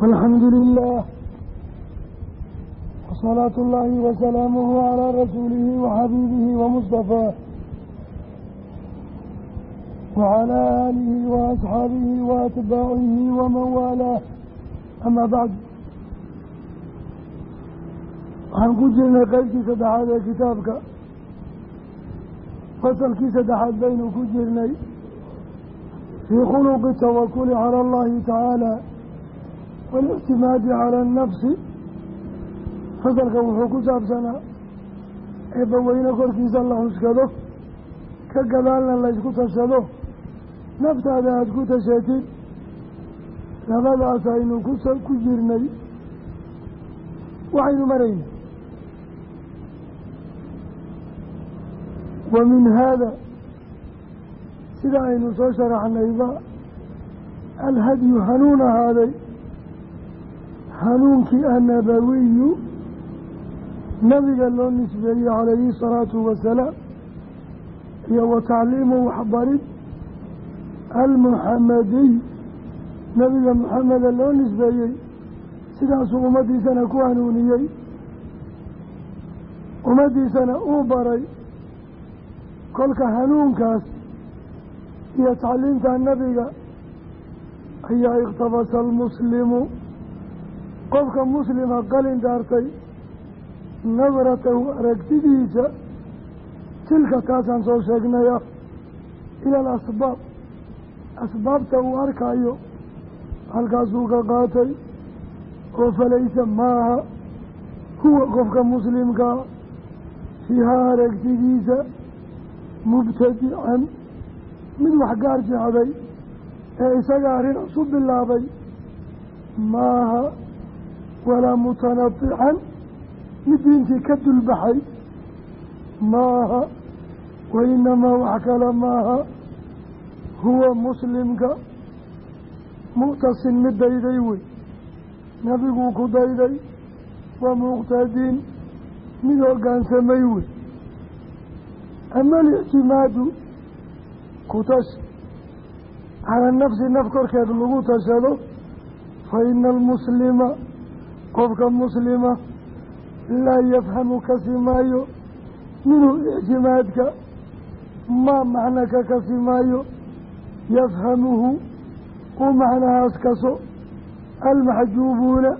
walxamdu lilah wasalaatu اllaahi wasalaamuhu calaa rasuulihi waxabiibihi wamustafaa wacalaa aalihi waasxaabihi waatbaacihi waman waalaah amaa bacd waxaan ku jirnay qeybtii saddexaad ee kitaabka. Fasalkii saddexaad baynu ku jirnay fii khuluqi tawakuli cala allahi tacaala waاlictimaadi cala annafsi fasalka wuxuu ku saabsanaa eebbaweyne korkiisa la huskado ka gadaalna laysku tashado naftaada aada ku tashatid labadaas aynu ku jirnay waxaynu marayna wa min haada sida aynu soo sharaxnayba alhadyu hanuun ahaaday hanuunkii annabawiyu nabiga loo nisbeeyey calayhi salaatu wasalaam iyo wa tacliimu waxbarid almuxamadiy nabiga muxameda loo nisbeeyey sidaasuu ummaddiisana ku hanuuniyey ummaddiisana uu baray kolka hanuunkaas iyo tacliimta nabiga ayaa ikhtabasa almuslimu qofka muslima qalin daartay nadratahu aragtidiisa tilka taasaan soo sheegnay ah ila alasbaab asbaabta uu arkayo halkaasuu ka qaatay oo falaysa maaha huwa qofka muslimkaa fiihaa aragtidiisa mubtadican mid wax gaar jecday ee isaga arrin cusub bilaabay maaha walaa mutanadican mid diintii ka dulbaxay maaha wainamaa wax kale maaha huwa muslimka mu'tasin mid dayday wey nabiguu ku dayday wa muqtadiin mid hoggaansamay wey ama alictimaadu ku tash cala nafsi naf korkeed lagu tashado fa ina almuslima qofka muslima laa yafhamu kasi maayo minhu ictimaadka maa macna ka kasi maayo yafhamuhu uu macnahaas kaso almaxjuubuuna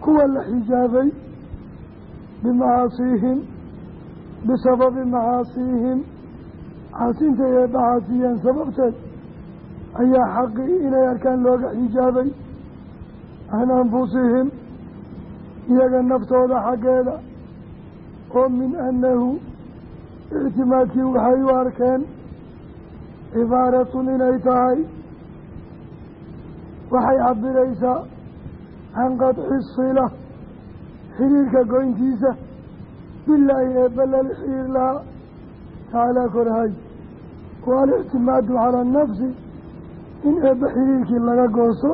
kuwa la xijaabay bimacaasiihim bisababi macaasiihim caasintay ee bacaasiyeen sababteed ayaa xaqii inay arkaan looga xijaabay can anfusihim iyaga naftooda xaggeeda oo min annahu ictimaadkii waxay u arkeen cibaaratun inay tahay waxay cabiraysaa can qadci sila xiriirka goyntiisa bilaahi eebba lala xiriir lahaa tacaalaa korhay wa alictimaadu cala annafsi in eebba xiriirkii laga goosto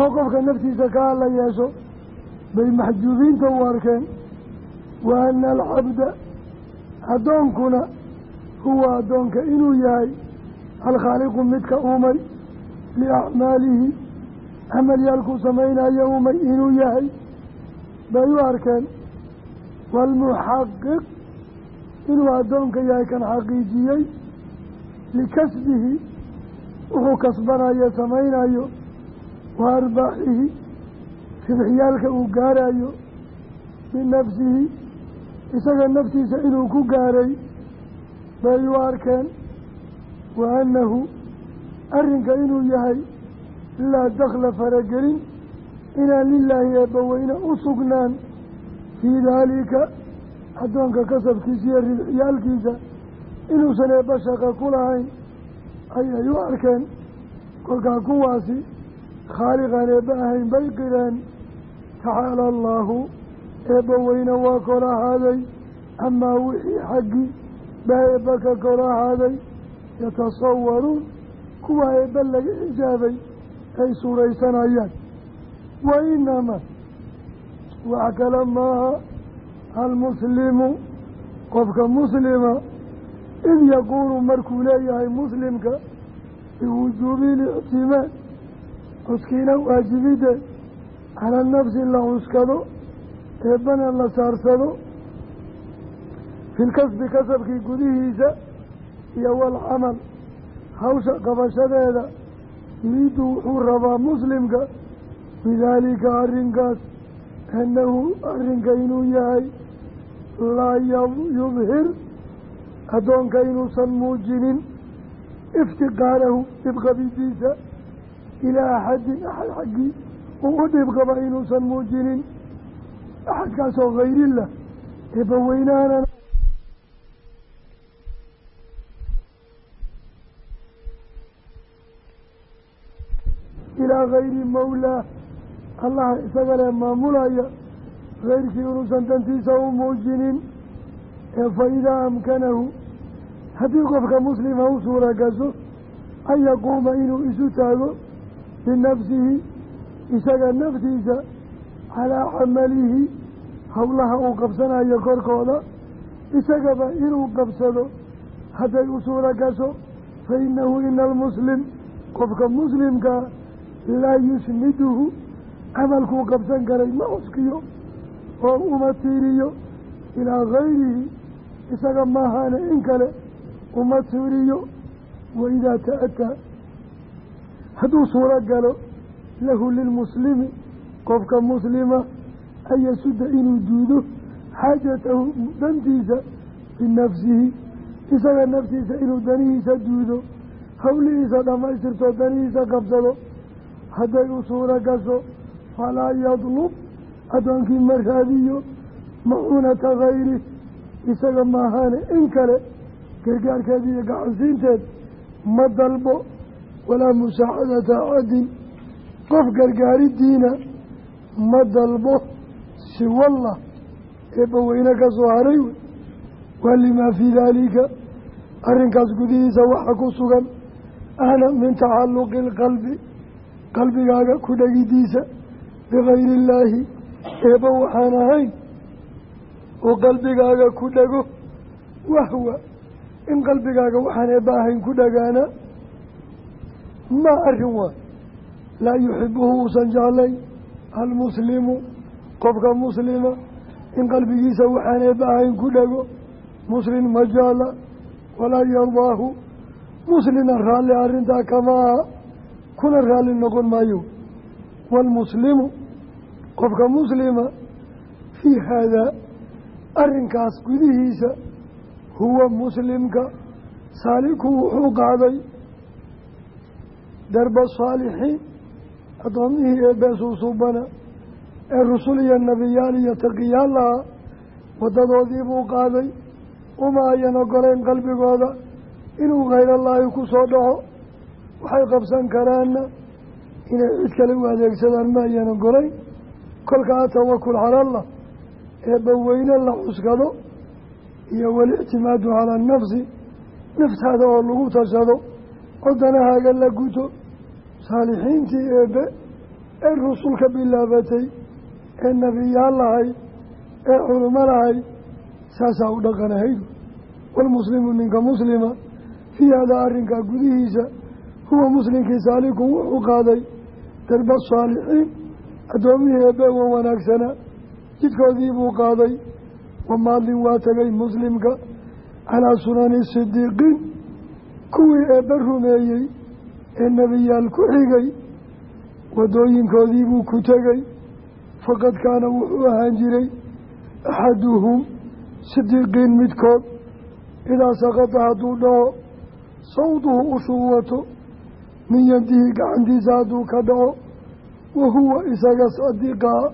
oo qofka naftiisa ka hadla yeesho bay maxjuubiinta u arkeen. Wa ana alcabda addoonkuna huwa addoonka inuu yahay alkhaaliqu midka uumay liacmaalihi camalyaalkuu samaynayo uumay inuu yahay bay u arkeen. Waalmuxaqiq inuu addoonka yahay kan xaqiijiyey likasbihi wuxuu kasbanayo samaynayo wa arbaaxihi ribxyaalka uu gaarayo binafsihi. Isaga naftiisa inuu ku gaaray bay u arkeen. Wa annahu arrinka inuu yahay laa dakla faragelin. Inaan lilaahi eebbaweyne u sugnaan fii daalika. Addoonka kasabkiisa iyo ribxiyaalkiisa inuusan eebba shaqa ku lahayn ayay u arkeen. Kolkaa kuwaasi khaaliqaan eebba ahayn bay qireen tacaala allaahu eebba weyne waa kor ahaaday amaa wixii xaggii baa eebba ka kor ahaaday yatasawaruun kuwa eebba laga xijaabay ay suuraysanayaan. Wa inamaa wax kale maaha almuslimu qofka muslima id yaquulu markuu leeyahay muslimka biwujuubi ilictimaad cuskiina waajibidde cala nafsi la cuskado eebbana la saarsado filkasbi kasabkii gudihiisa iyo walcamal hawsha qabashadeeda yuriidu wuxuu rabaa muslimka bidaalika arrinkaas annahu arrinka inuu yahay laa yubhir addoonka inuusan muujinin iftiqaarahu dhibqabidiisa ilaa axadin axad xaggii uu u dhibqaba inuusan muujinin axadkaasoo hayrillah eebbaweynahanan ilaa hayri mawlaa allaha isaga le maamulaya hayrkii inuusan dantiisa u muujinin ee fa idaa amkanahu haddii qofka muslima u suura gaso an yaquuma inuu isu taago binafsihi isaga naftiisa calaa camalihi howlaha uu qabsanayo korkooda isagaba inuu qabsado hadday u suura gaso fa inahu ina almuslim qofka muslimkaa laa yusniduhu camalkuu qabsan karay ma cuskiyo oo uma tiiriyo ilaa gayrihi isaga maahaane in kale uma tiiriyo waidaa ta-ataa hadduu suuro galo lahu lilmuslimi qofka muslima an yasuda inuu duudo xaajatahu dantiisa binafsihi isaga naftiisa inuu danihiisa duudo howlihiisa dhammaystirto danihiisa qabsado hadday u suuro gaso falaa yadlub addoonkii ma raadiyo macuunata hayri isaga maahaane in kale gargaarkeed iyo gacansiinteed ma dalbo walaa musaacadata axadin qof gargaaridiina ma dalbo siwallah eebbaweyne ka soo haray wey waa limaa fii daalika arrinkaas gudihiisa waxa ku sugan ahna min tacalluqi ilqalbi qalbigaaga ku dhegidiisa bikayri illaahi eebba waxaan ahayn uu qalbigaaga ku dhego wahwa in qalbigaaga waxaan eebba ahayn ku dhagaana ma arrin waa laa yuxibuhu uusan jeclayn almuslimu qofka muslima in qalbigiisa waxaan eebba ahayn ku dhego muslim ma jecla walaa yardaahu muslina raalli arrintaa kama aha kuna raalli noqon maayo waalmuslimu qofka muslima fii haadaa arrinkaas gudihiisa huwa muslimka saaliku wuxuu qaaday darba saalixiin addoomihii eebbee suusuubana ee rusul iyo nebiyaal iyo taqiyaal lahaa waddadoodii buu qaaday uma ayan ogolayn qalbigooda inuu khayrallaahi ku soo dhaco waxay qabsan karaanna inay cid kale u adeegsadaan ma ayan ogolayn kolka atawakul cala allah eebba weyne la cuskado iyo walictimaadu calaa nafsi naftaada oo lagu tashado oo danahaaga la guto. Saalixiintii eebbe ee rusul ka bilaabatay ee nebiyaal lahayd ee culimo lahayd saasaa u dhaqanahaydu waalmuslimu ninka muslima fii hadaa arrinkaa gudihiisa huwa muslimkii saalikun wuxuu qaaday darba saalixiin. Addoomihii eebbe wa wanaagsanaa jidkoodii buu qaaday. Wamaadlin waa tegay muslimka calaa sunani sidiiqiin kuwii eebbe rumeeyey ee nebiyaal ku xigay waddooyinkoodii buu ku tegey faqad kaana wuxuu ahaan jiray axaduhum sidiiqiin midkood. Idaa saqada hadduu dhaco sawduhu ushuu wato min yadihi gacantiisa hadduu ka dhaco wa huwa isaga sadiqaa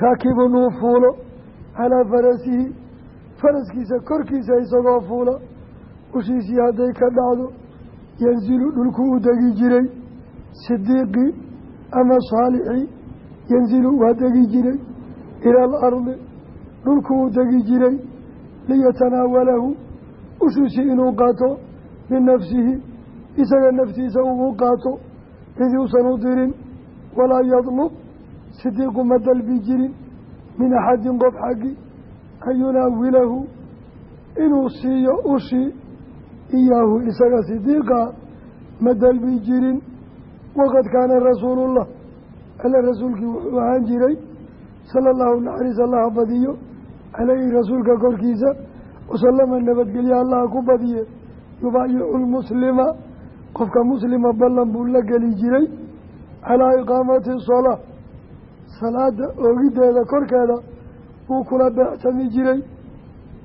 raakibun uu fuulo calaa farasihi faraskiisa korkiisa isagoo fuula ushiisii hadday ka dhacdo yanzilu dhulku u degi jiray. Sidiiqii ama saalixii yanzilu waa degi jiray. Ila alardi dhulku u degi jiray. Liyatanaawalahu ushiisii inuu qaato binafsihi isaga naftiisa uu u qaato. Cidi usan u dirin walaa yadlub sidiiqu ma dalbi jirin. Min axadin qof xaggi an yunaawilahu inuu siiyo ushii iyaahu isaga sidiiqa ma dalbi jirin waqad kaana rasuulullah alle rasuulkii wuxuu ahaan jiray sala allahu naxariis allaha badiyo caleyhi rasuulka korkiisa wasalama nabadgelye allaha ku badiye yubaayicu lmuslima qofka muslima ballan buu la geli jiray calaa iqaamati salaa salaada oogiddeeda korkeeda buu kula beecsami jiray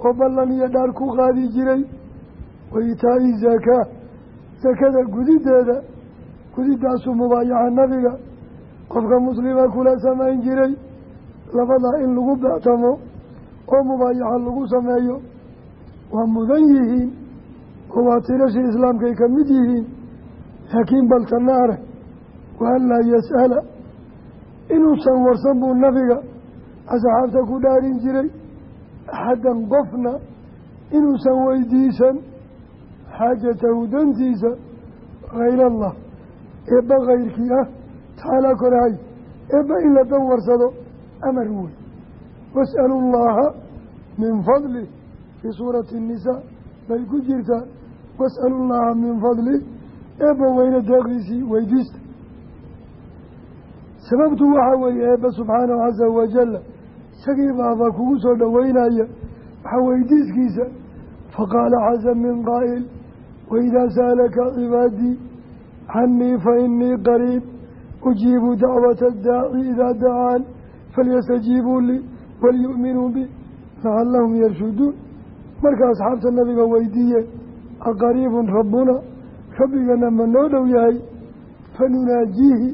oo ballan iyo dhaar ku qaadi jiray wa itaa'i zakaa sakada gudideeda. Gudidaasuu mubaayaca nabiga. Qofka muslima kula samayn jiray. Labadaa in lagu beectamo oo mubaayaca lagu sameeyo waa mudan yihiin. Oo waa tirashii islaamkay ka mid yihiin. Laakiin baltanaare waanlaa yas'ala inuusan warsan buu nabiga asxaabta ku dhaarin jiray. Axaddan qofna inuusan weydiisan xaajatahu dantiisa hayr allah eebba kayrkii ah tacaala korahay eebba in la dan warsado amar wey was'alu llaha min fadlih fii suurati الnisaa bay ku jirtaa was'alu llaha min fadlih eebba weyne deeqiisii weydiista sababtu waxaa weeye eebba subxaanahu casa wajala isagii baaba kugu soo dhoweynaya waxaa weydiiskiisa faqaala casa min qaa'il waidaa sa'alaka cibaadii canii fainii qariib ujiibu dacwata addaaci idaa dacaan falyastajiibuu lii waliyu'minuu bi lacallahum yarshuduun marka asxaabta nabiga weydiiye aqariibun rabbuna rabbigana ma noo dhow yahay fanunaajiihi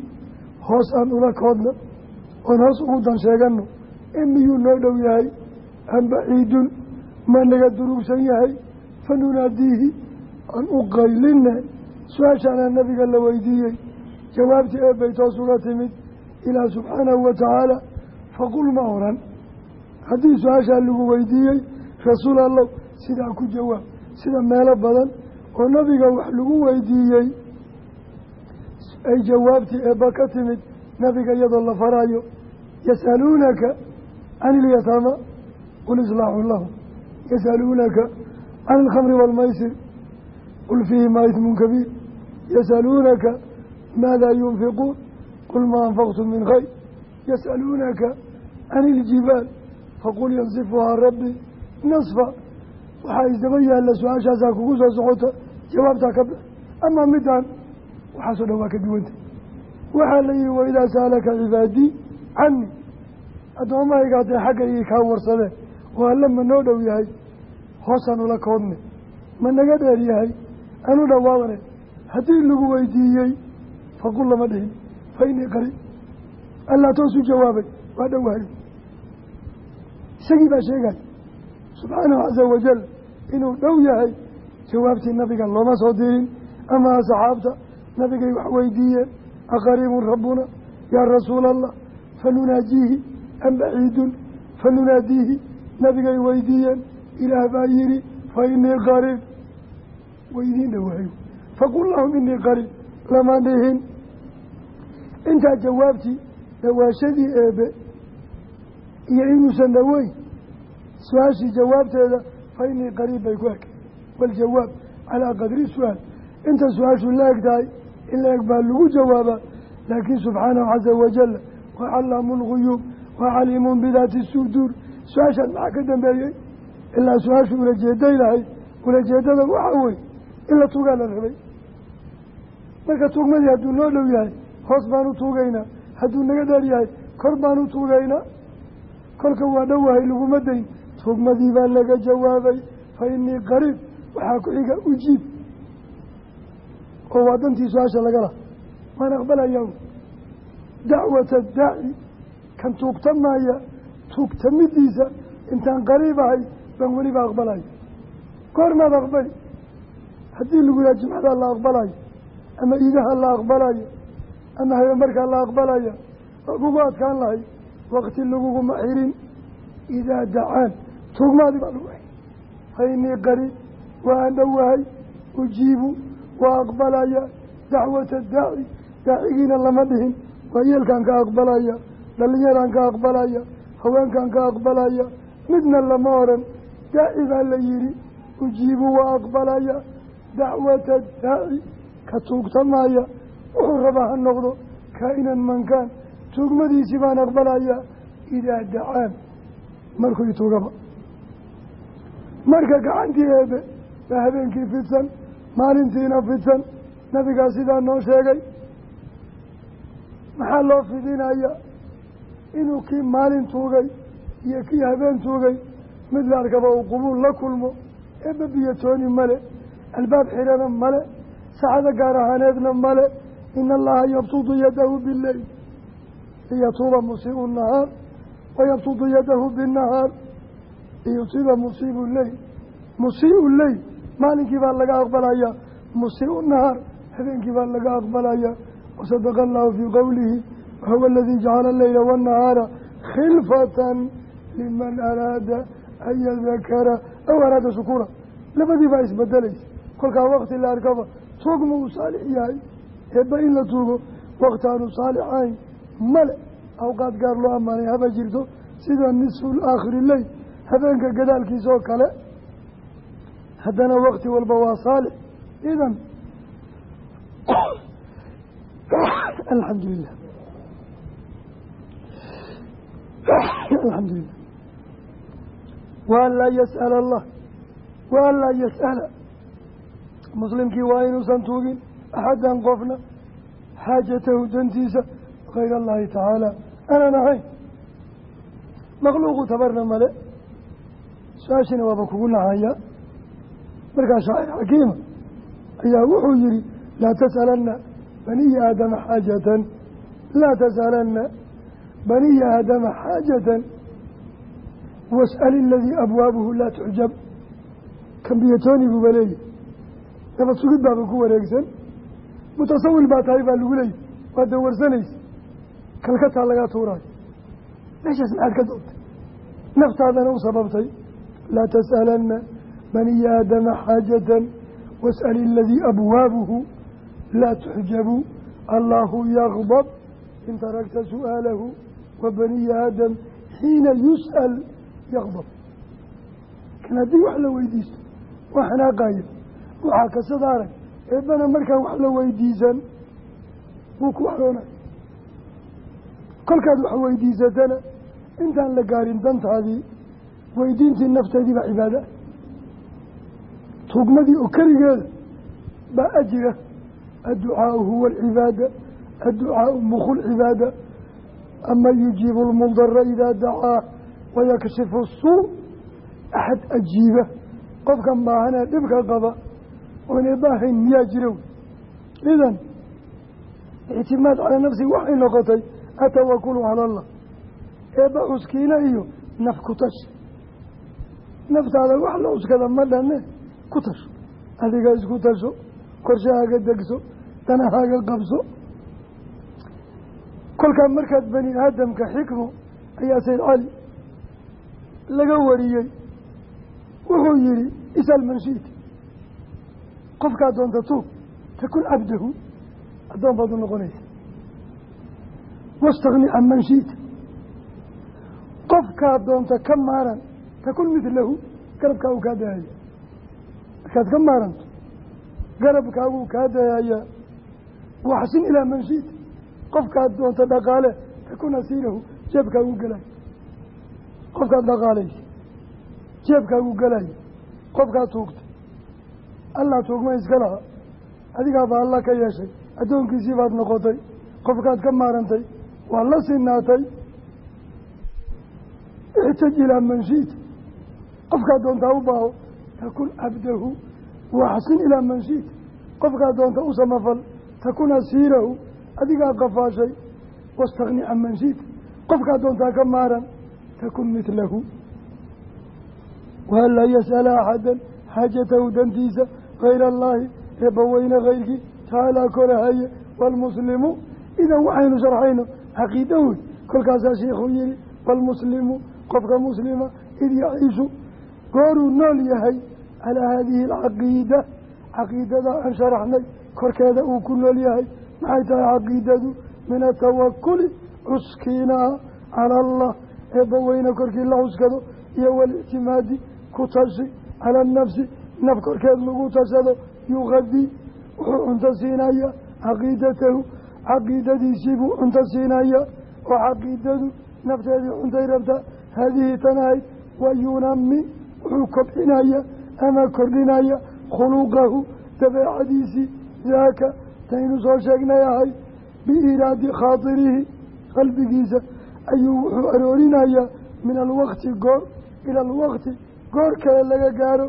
hoos aan ula koodna oon hoos ugu dan sheeganno in miyuu noo dhow yahay am baciidun ma naga durugsan yahay fanunaadiihi aan u qaylinne su'aashaana nabiga la weydiiyey. Jawaabtii eebbay toos uga timid ilaah subxaanahu wa tacaala faqul ma oran. Haddii su'aashaa lagu weydiiyey rasuul allow sidaa ku jawaab sida meelo badan oo nabiga wax lagu weydiiyey. Ay jawaabtii eebba ka timid nabiga iyadoo la faraayo yasaluunaka can ilyataama qul islaaxun lahum yasaluunaka can ilkhamri waalmaysir qul fiihimaa ismun kabiir yasaluunaka maada yunfiquun qul maa anfaqtum min khayr yasaluunaka can iljibaal faqul yansifuhaa rabbi nasfa waxaa isdaba yaalla su'aashaasaa kugu soo socota jawaabtaa ka bix amaa midaan waxaasoo dhan waa ka duwanta waxaa la yihi waidaa saalaka cibaadii canii addoommahayga hadday xagga ii kaa warsadeen oo alle ma noo dhow yahay hoosaan ula koodne ma naga dheer yahay anu dhawaadane haddii lagu weydiiyey faqul lama dhihin fa inii qariib allah toos u jawaabay waa dhowahay isagii baa sheegay subxaanahu casa wajal inuu dhow yahay jawaabtii nabiga looma soo dirin ama asxaabta nabigay wax weydiiyeen aqariibun rabbuna yaa rasuula allah fanunaajiihi am baciidun fanunaadiihi nabigay weydiiyeen ilaah baa yihi fa inii waydiin dhowaayo faqul lahum inii qariib lama dhihin. Intaa jawaabtii dhawaashadii eebe iyo inuusan dhoweyn su'aashii jawaabteeda fa inii qariib bay ku ekay waljawaab calaa qadri su'aal. Inta su'aashu la eg tahay in la eg baa lagu jawaabaa laakiin subxaanahu caza wajala waa callaamu lguyuub waa caliimun bidaati suduur su'aashaan maxaa ka dambeeyey? Ilaa su'aashu ulajeeday lahayd ulajeedada waxaa wey in la tuugaa la rabay. Marka tuugmadii hadduu noo dhow yahay hoos baan u tuugaynaa. Hadduu naga dheer yahay kor baan u tuugaynaa. Kolka waa dhowahay laguma dayn tuugmadii baa laga jawaabay. Fa inii qariib waxaa ku xiga ujiib. Oo waa dantii su'aasha lagala waan aqbalayaa. Dacwata daaci kan tuugtamaya tuugtamidiisa intaan qariib ahay baan weliba aqbalayo goormaad aqbali haddii lagu yaha jimcadaa la aqbalayo ama iidaha la aqbalayo ama habeenmarkaa la aqbalaya waa kugu adkaan lahay waqti laguguma xirin idaa dacaan tuugmaadi baa lagu xiray fa inii qariib waa aan dhowahay ujiibu waa aqbalaya. Dacwata daaci daacigiina lama dhihin. Waa yeelkaan ka aqbalaya dhalinyaraan ka aqbalaya haweenkaan ka aqbalaya midna lama oran daaci baa la yihi ujiibu waa aqbalaya dacwata daaci ka tuugtamaya wuxuu rabaa ha noqdo kaa-inan mankaan tuugmadiisii baan aqbalayaa idaa dacaan markuu ituugaba marka gacantii eebe baa habeenkii fidsan maalintiina fidsan nabigaa sidaa noo sheegay maxaa loo fidinaya inuu kii maalin tuugay iyo kii habeen tuugay mid la arkaba uu qubuul la kulmo eebba biyatooni male albaab xirana male saxada gaar ahaaneedna male. Ina allaha yabtudu yadahu bileyl liyatuuba musiibu nahaar wayabtudu yadahu binnahaar. Liyusiiba musiibu leyl musiiu leyl maalinkii baa laga aqbalayaa musiiu nahaar habeenkii baa laga aqbalayaa wasadaqa allahu fii qowlihi wahuwa aladii jacala aleyla waannahaara khilfatan liman araada an yadakara aw araada shukura labadii baa isbedelaysa kolkaa wakti la arkaba tuugma uu saalix yahay eebba in la tuugo wakti aanu saalix ahayn male awqaad gaar loo ammaanay haba jirto sida nisfu aakhiri leyl habeenka gadaalkiisa oo kale haddana wakti walba waa saalix. Idan alxamdu lilah alxamdu lilah waan laa yas'ala allah waan laa yas'ala muslimkii waa inuusan tuugin axadan qofna xaajatahu dantiisa hayr allahi tacaala. Aanan ahayn makhluuqu tabarna male su'aashina waaba kugu nahaya. Markaa shaacir xakiima ayaa wuxuu yihi laa tas'alanna baniya aadama xaajatan laa tas'alanna baniya aadama xaajatan was'al iladii abwaabuhu laa tuxjab kambiyatooni buuba leeyahy nabad sugid baaba ku wareegsan. Mutasawil baa tahay baa lagu leeyahy waa dawarsanaysa kalkataa lagaa tuuraayo meeshaas maxaad ka doobtay naftaadana u sababtay. Laa tas'alanna baniya aadama xaajatan was'al iladii abwaabuhu. Laa tuxjabu. Allaahu yaqdab in tarakta su'aalahu. Wa baniya aadam xiina yus'al yaqdab kan haddii weydiisto waa waxaa kasada arag eebbana markaan wax la weydiisan wuu ku waxroonay kolkaad wax weydiisatana intaan la gaarin dantaadii weydiintii nafteedii baa cibaada. Tuugmadii oo keligeeda baa ajira adducaau huwa alcibaada adducaau mukhu lcibaada ama yujiibu lmundara idaa dacaa wayakshifu suu axad ajiiba qofkan baahanee dhibka qaba oon eebaahayn miyaa jira idan ictimaad calaa nafsi waxay noqotay atawakulu cala allah. Eebba cuskiina iyo naf ku tashi naftaada wax la cuskada ma dhane ku tasho adiga isku tasho korshahaaga degso danahaaga qabso. Kolkaa markaad bani aadamka xikmo ayaa sayd cali laga wariyey. Wuxuu yihi isal qofkaa doonta tuug takun cabdahu addoon baad u noqonaysa. Wastakni can man shi'ta. Qofkaa doonta ka maaran takun midlahu garabkaa uu kaa dayaya markaad ka maaranto garabkaaguu kaa dayayaa waxsin ilaa man shi'ta. Qofkaad doonta dhaqaale takun asiirahu jeebkaagu gelay qofkaad dhaqaalaysa jeebkaagu gelaya qofkaad tuugta allah tuugma iska laha. Adigaaba alla ka yeeshay. Addoonkiisii baad noqotay qofkaad ka maarantay waa la sinaatay ixtaj ilaa man shi'ta. Qofkaad doontaa u baaho takun cabdahu waxsin ilaa man shi'ta. Qofkaad doonta u samafal takun asiirahu adigaa qafaashay wastakni can man shi'ta. Qofkaad doontaa ka maaran takun midlahu waan laa yas'ala axadan xaajatahu dantiisa hayra allaahi eebbaweyne kayrkii taalaa korahaye waalmuslimu idan waxaynu sharxayno caqiida wey kolkaasaa sheikuu yihi waalmuslimu qofka muslima id yaciishu gooruu nool yahay calaa haadihi alcaqiida caqiidada aan sharaxnay korkeeda uu ku nool yahay maxay tahay caqiidadu min atawakuli cuskiinaa cala allah eebbaweyne korkii la cuskado iyo walictimaadi ku tashi cala anafsi naf korkeed lagu tashado yuqadi wuxuu cunto siinaya caqiidatahu caqiidadiisii buu cunto siinaya oo caqiidadu nafteedii cuntay rabta haadihi tan ahayd wa yunami wuxuu kobcinaya ama kordhinaya khuluqahu dabeecadiisii daaka taynu soo sheegnay ahay biiraadi khaatirihi qalbigiisa ayuu wuxuu aroorinayaa min alwakti goor ila alwakti goor kale laga gaaro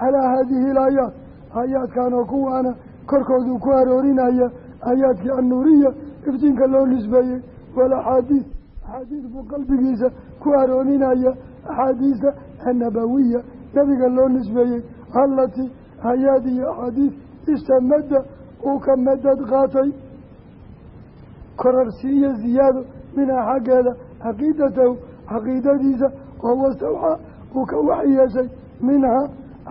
calaa haadihi alaayaat. Aayaadkan oo kuwaana korkooduu ku aroorinaya aayaadkii annuuriya iftiinka loo nisbeeyey walaxaadiid axaadiid buu qalbigiisa ku aroorinaya axaadiista annabawiya nabiga loo nisbeeyey allatii aayaad iyo axaadiid istamada uu ka madad qaatay. Korarsiiyo ziyaado minhaa xaggeeda caqiidatahu caqiidadiisa oo wastawxaa uu ka waxyeeshay minhaa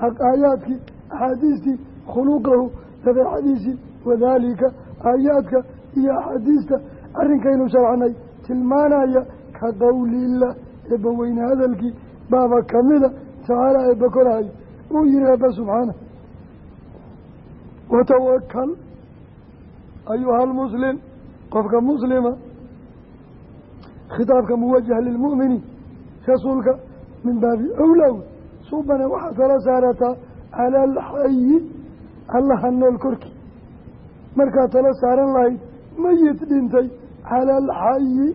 aayaadkii axaadiistii khuluqahu dabeecadiisii wadaalika aayaadka iyo axaadiista arrinkaynu sharxnay tilmaanaya ka qowliillah eebba weyne hadalkii baaba kamida tacaala eebba korahay uu yihi eebba subxaana watawakal ayuha almuslim qofka muslima khitaabka muwajah lilmu'miniin rasuulka min baabi awlaw suubane waxaad tala saarataa cala alxayi allaha nool korkii markaad tala saaran lahayd mayid dhintay cala alxayi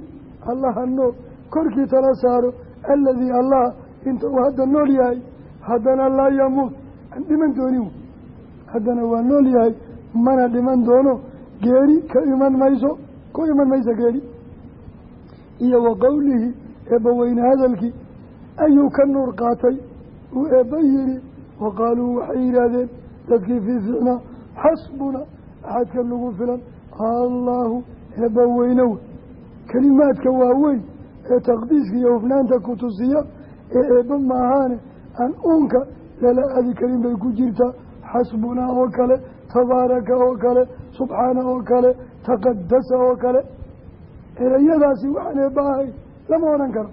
allaha nool korkii tala saaro aladii allaha inta uu hadda nool yahay haddana laa yamuut aan dhiman doonin haddana waa nool yahay mana dhiman doono geeri ka iman mayso ku iman maysa geeri iyo wa qowlihi eebbaweyne hadalkii ayuu ka nuur qaatay uu eebba yidhi wa qaaluu waxay yidhaahdeen dadkii fii ficnaa xasbuna axadka nagu filan allaahu eebba weynow. Kelimaadka waaweyn ee taqdiiska iyo hufnaanta ku tusiya ee eebba maahaane aan uunka lala aadi karin bay ku jirtaa xasbunaa oo kale tabaaraka oo kale subxaana oo kale taqadasa oo kale. Ereyadaasi waxaan eebba ahay lama odhan karo.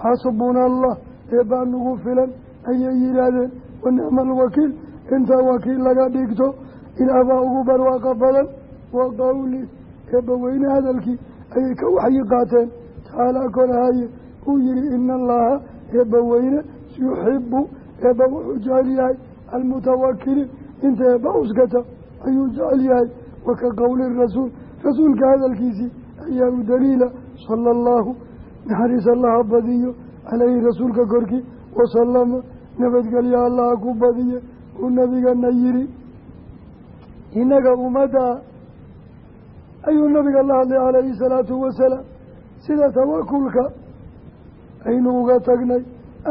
Xasbuna allah eebbaa nagu filan ayay yidhaahdeen wa nicma alwakiil intaa wakiil laga dhigto ilaahbaa ugu barwaaqa badan. Wa qowli eebba weyne hadalkii ayay ka waxyi qaateen. Tacaalaa korahaye uu yihi ina allaha eebba weyne yuxibu eebba wuxuu jecel yahay almutawakiliin inta eebba uskata ayuu jecel yahay. Wa ka qowli rasuul rasuulka hadalkiisii ayaa u daliila sala allahu naxariis allaha badiyo caleyhi rasuulka korkii wasalama nabadgelyo allaha ku badiye uu nabigana yidhi innaga ummadda ayuu nabiga la hadlay calayhi salaatu wasalaam sida tawakulka aynu uga tagnay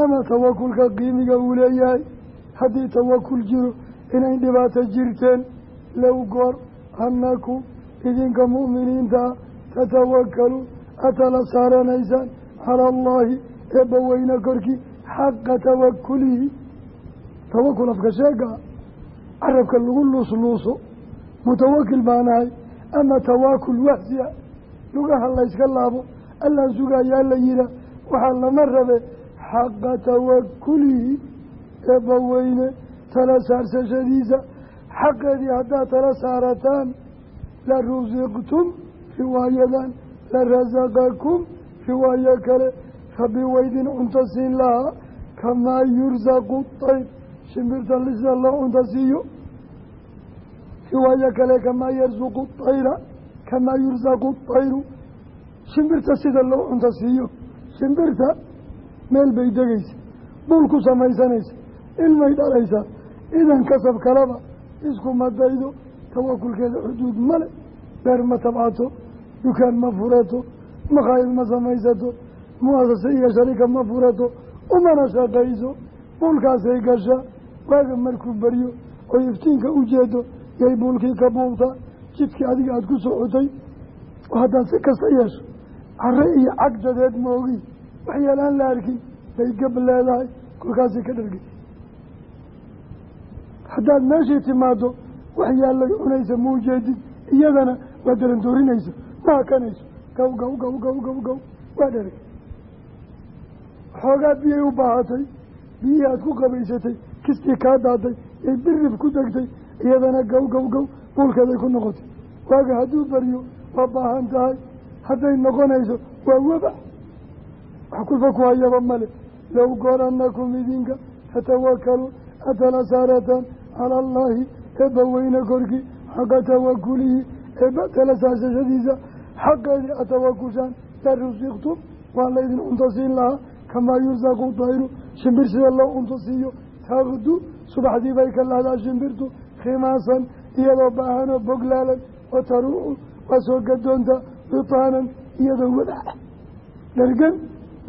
ama tawakulka qiimiga uu leeyahay haddii tawakul jiro inay dhibaato jirteen low goor annakum idinka mu'miniinta ah tatawakaluun atala saaranaysaan cala allaahi eebba weyne korkii xaqa tawakulihi tawakul afka sheegaa carabka lagu luusluuso. Mutawakil baanahay ama tawaakul wahsiya lugaha layska laabo allaan sugayaa la yihaa waxaa lama rabe xaqa tawakulihi eebba weyne tala saarsashadiisa xaqeedii haddaad tala saarataan la rusiqtum riwaayadan la rasaqakum riwaayo kale rabbi waydin cunto siin lahaa kamaa yursaqu tayr shimbirta sida loo cunto siiyo riwaayo kale kamaa yarsuqu tayra kamaa yursaqu tayru. Shimbirta sida loo cunto siiyo shimbirta meel bay degaysa buul ku samaysanaysa ilmay dhalaysaa idan kasab kalaba isku madaydo tawakulkeeda xuduud male beer ma tabcato dukaan ma furato makhaayid ma samaysato muasase iyo sharika ma furato umana shaqayso buulkaasay gashaa waaga markuu baryo oy iftiinka u jeedo yay buulkii ka buubtaa jidkii adiga aada ku socotay oo haddaad si kasta yeesho care iyo cagdadeed moogi waxyaalaan la arkin bay gab leedahay kolkaasay ka dhargay haddaad meeshii timaado waxyaalay cunaysa muujeedid iyadana waa darandoorinaysa ma hakanayso gaw gaw gaw gaw gaw gaw waa dherag xoogaa biyay u baahatay biyihii aad ku qabaysatay kistii kaa daatay ee birib ku degtay iyadana gaw gaw gaw buulkeeday ku noqotay. Waaga hadduu baryo waa baahan tahay hadday noqonayso waa wabax wax kulfa ku hayaba male. Low gooranakum idinka tatawakaluun atala saarataan cala allaahi eebba weyne korkii xaqa tawakulihi eebba tala saasashadiisa xaqeedii atawakushaan la rusiqtum waa laydin cunto siin lahaa kamaa yursaqu dayru shimbir sida loo cunto siiyo taaqdu subaxdii bay ka lahdaa shimbirtu khimaasan iyadoo baahanoo boglaalan wa taruucu waa soo gadoonta bitaanan iyadoo wadax dhargan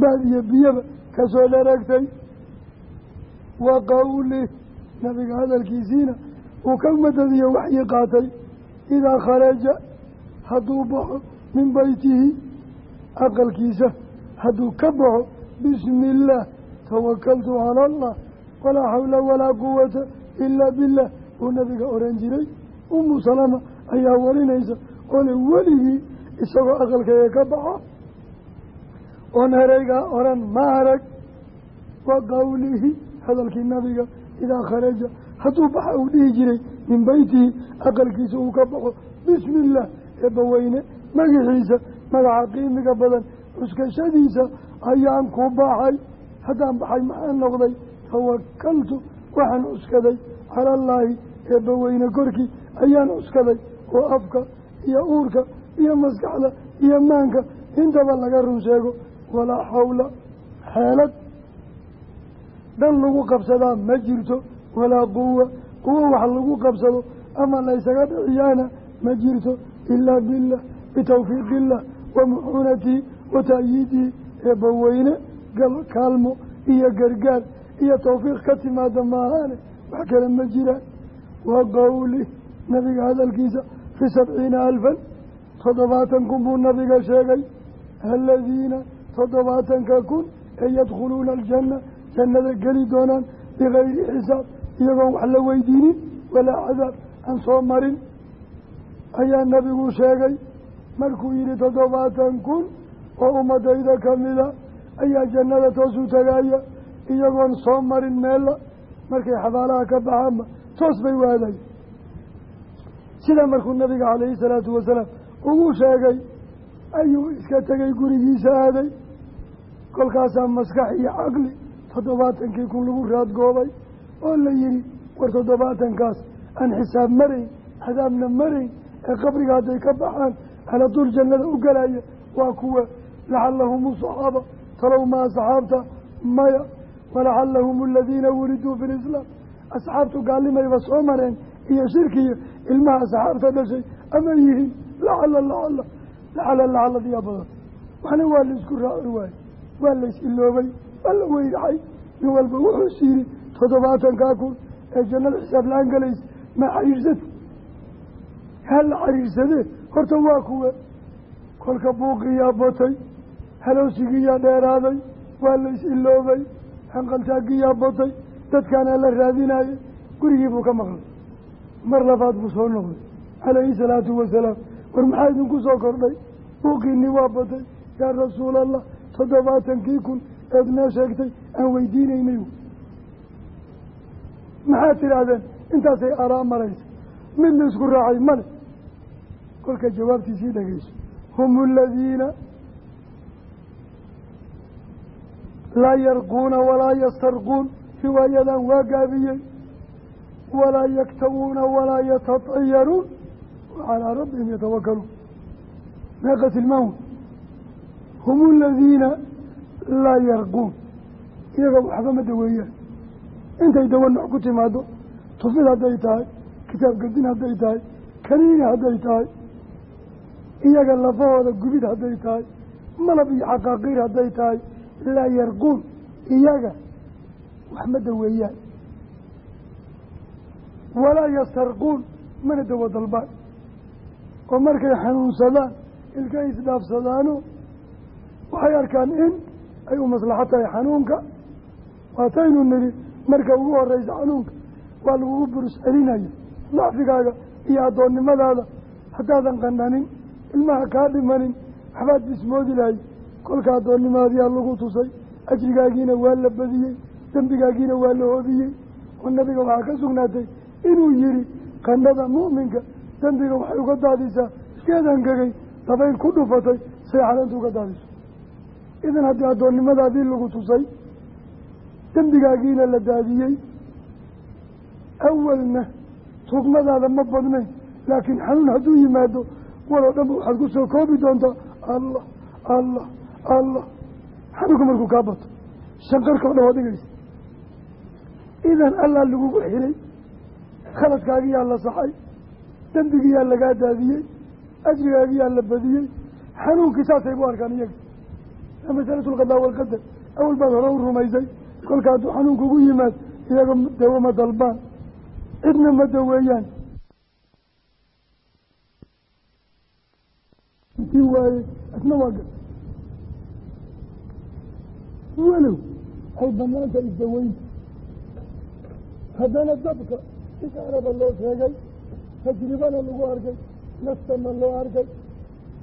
baad iyo biyaba ka soo dharagtay wa qawlih nabiga hadalkiisiina uu ka madadiyo waxyi qaatay idaa kharaja hadduu baxo min beytihi aqalkiisa hadduu ka baxo bismi illaah tawakaltu cala allah. Walaa xawla walaa quwata ilaa billah. Uu nabiga oran jiray umu salama ayaa warinaysa ole weligii isagoo aqalkeega ka baxo oon ereygaa oran ma arag. Wa qawlihi hadalkii nabiga idaa kharaja. Hadduu baxa uu dhihi jiray min beytihi aqalkiisa uu ka baxo bismi illaah eebbaweyne magaxiisa magaca qiimiga badan cuskashadiisa ayaan ku baxay. Haddaan baxay maxaa noqday? Tawakaltu waxaan cuskaday cala allaahi eebbaweyne korkii. Ayaan cuskaday oo afka iyo uurka iyo maskaxda iyo maanka. Intaba laga run sheego walaa xawla xeelad dhan lagu qabsadaa ma jirto walaa quwa quwo wax lagu qabsado ama laysaga dhiciyaana ma jirto ilaa billah bitawfiiqi illah wa muxuunatihi wa ta'yiidihi eebbaweyne kaalmo iyo gargaar iyo tawfiiq ka timaada maahaane wax kale ma jiraan. Wa qowlih nabiga hadalkiisa fi sabciina alfan toddobaatan kun buu nabiga sheegay aladiina toddobaatanka kun ee yadkhuluuna aljanna jannada geli doonaan bikayri xisaab iyagoon wax la weydiinin walaa cadaab aan soo marin. Ayaa nabigu sheegay markuu yihi toddobaatan kun oo ummadayda kamida ayaa jannada toos u tagaaya iyagoon soo marin meella markay xabaalaha ka baxaanba toos bay waaday sida markuu nabiga calayhi salaatu wasalaam ugu sheegay ayuu iska tegay gurigiisa aaday. Kolkaasaa maskax iyo caqli toddobaatankii kun lagu raadgoobay oo la yihi war toddobaatankaas aan xisaab marayn cadaabna marayn ee qabriga hadday ka baxaan aladuul jannada u galaya waa kuwa lacalahum saxaaba talow maa saxaabta maya walacalahum aladiina wuriduu fi lislaam asxaabtu gaalimayba soo mareen iyo shirkiya ilmaha asxaabta dhashay ama yihiin lacala lacala lacala lacaladiyaa badan waxna waa la isku raaci waaye waa lays iloobay waa la weyracay nin walba wuxuu yidhi toddobaatankaa kun ee jannada xisaab la'aan galaysa ma xariirsata ha la xariirsadee horta waa kuwa kolka buuqiyaa batay halowsigiyaa dheeraaday waa la is iloobay hanqaltaagiyaa batay dadkaana la raadinayay gurigii buu ka maqlay. Mar labaad buu soo noqday calayhi salaatu wasalaam war maxaa idinku soo kordhay? Buuqiinii waa batay yaa rasuulallah toddobaatankii kun eed noo sheegtay aan weydiinaynay maxaad tidhaahdeen intaasay araa maraysa. Mid la isku raacay male kolka jawaabtiisii dhegeyso hum aladiina laa yarquuna walaa yastarquun riwaayadan waa gaabiyey. Walaa yaktawuuna walaa yatatayaruun wa calaa rabbihim yatawakaluun meeqa tilmaam. Hum aladiina laa yarquun iyaga waxba ma daweeyaan. Intay dawa nooc ku timaado tufid hadday tahay kitaab gadin hadday tahay kaniini hadday tahay iyaga lafahooda gubid hadday tahay malab iyo xaqaaqiir hadday tahay laa yarquun iyaga wax ma daweeyaan walaa yastarquun mana dawo dalbaan oo markay xanuunsadaan ilkay isdhaafsadaano waxay arkaan in ay u maslaxo tahay xanuunka. Waataynu nidhi marka ugu horeysa xanuunka waa lagugu burus celinaya dacfigaaga iyo addoonnimadaada. Haddaadan qananin ilmaha kaa dhimanin waxbaad bismoodi lahay kolka addoonnimaadiyaa lagu tusay ajrigaagiina waa la badiyey dembigaagiina waa la hoobiyey oo nabiga waxaa ka sugnaatay inuu yihi qandhada mu'minka dembiga waxay uga daadisaa geed angegay dabayl ku dhufatay say caleenta uga daadiso. Idan haddii addoonnimadaadii lagu tusay dembigaagiina la daadiyey awalna tugmadaada ma badnayn laakiin xanuun hadduu yimaado waloo dhanba waxaad ku soo koobi doontaa allah allah allah xanuunka markuu kaa bato shanqarka o dhan waa dhigaysa idan allaa lagugu xiray khaladkaagiyaa la saxay dembigiyaa lagaa daadiyey ajrigaagiyaa la badiyey xanuunkii saasay bu arkaan iyaga. Masalatu lqadaa walqadar awal baad hore u rumaysay kolka hadduu xanuunkugu yimaad iyaga dawo ma dalbaan. Cidna ma daweeyaan. Kii waaye asna walow ay banaanta isdaweynta haddana dabka si gaaraba loo sheegay tajribana lagu arkay naftana loo arkay.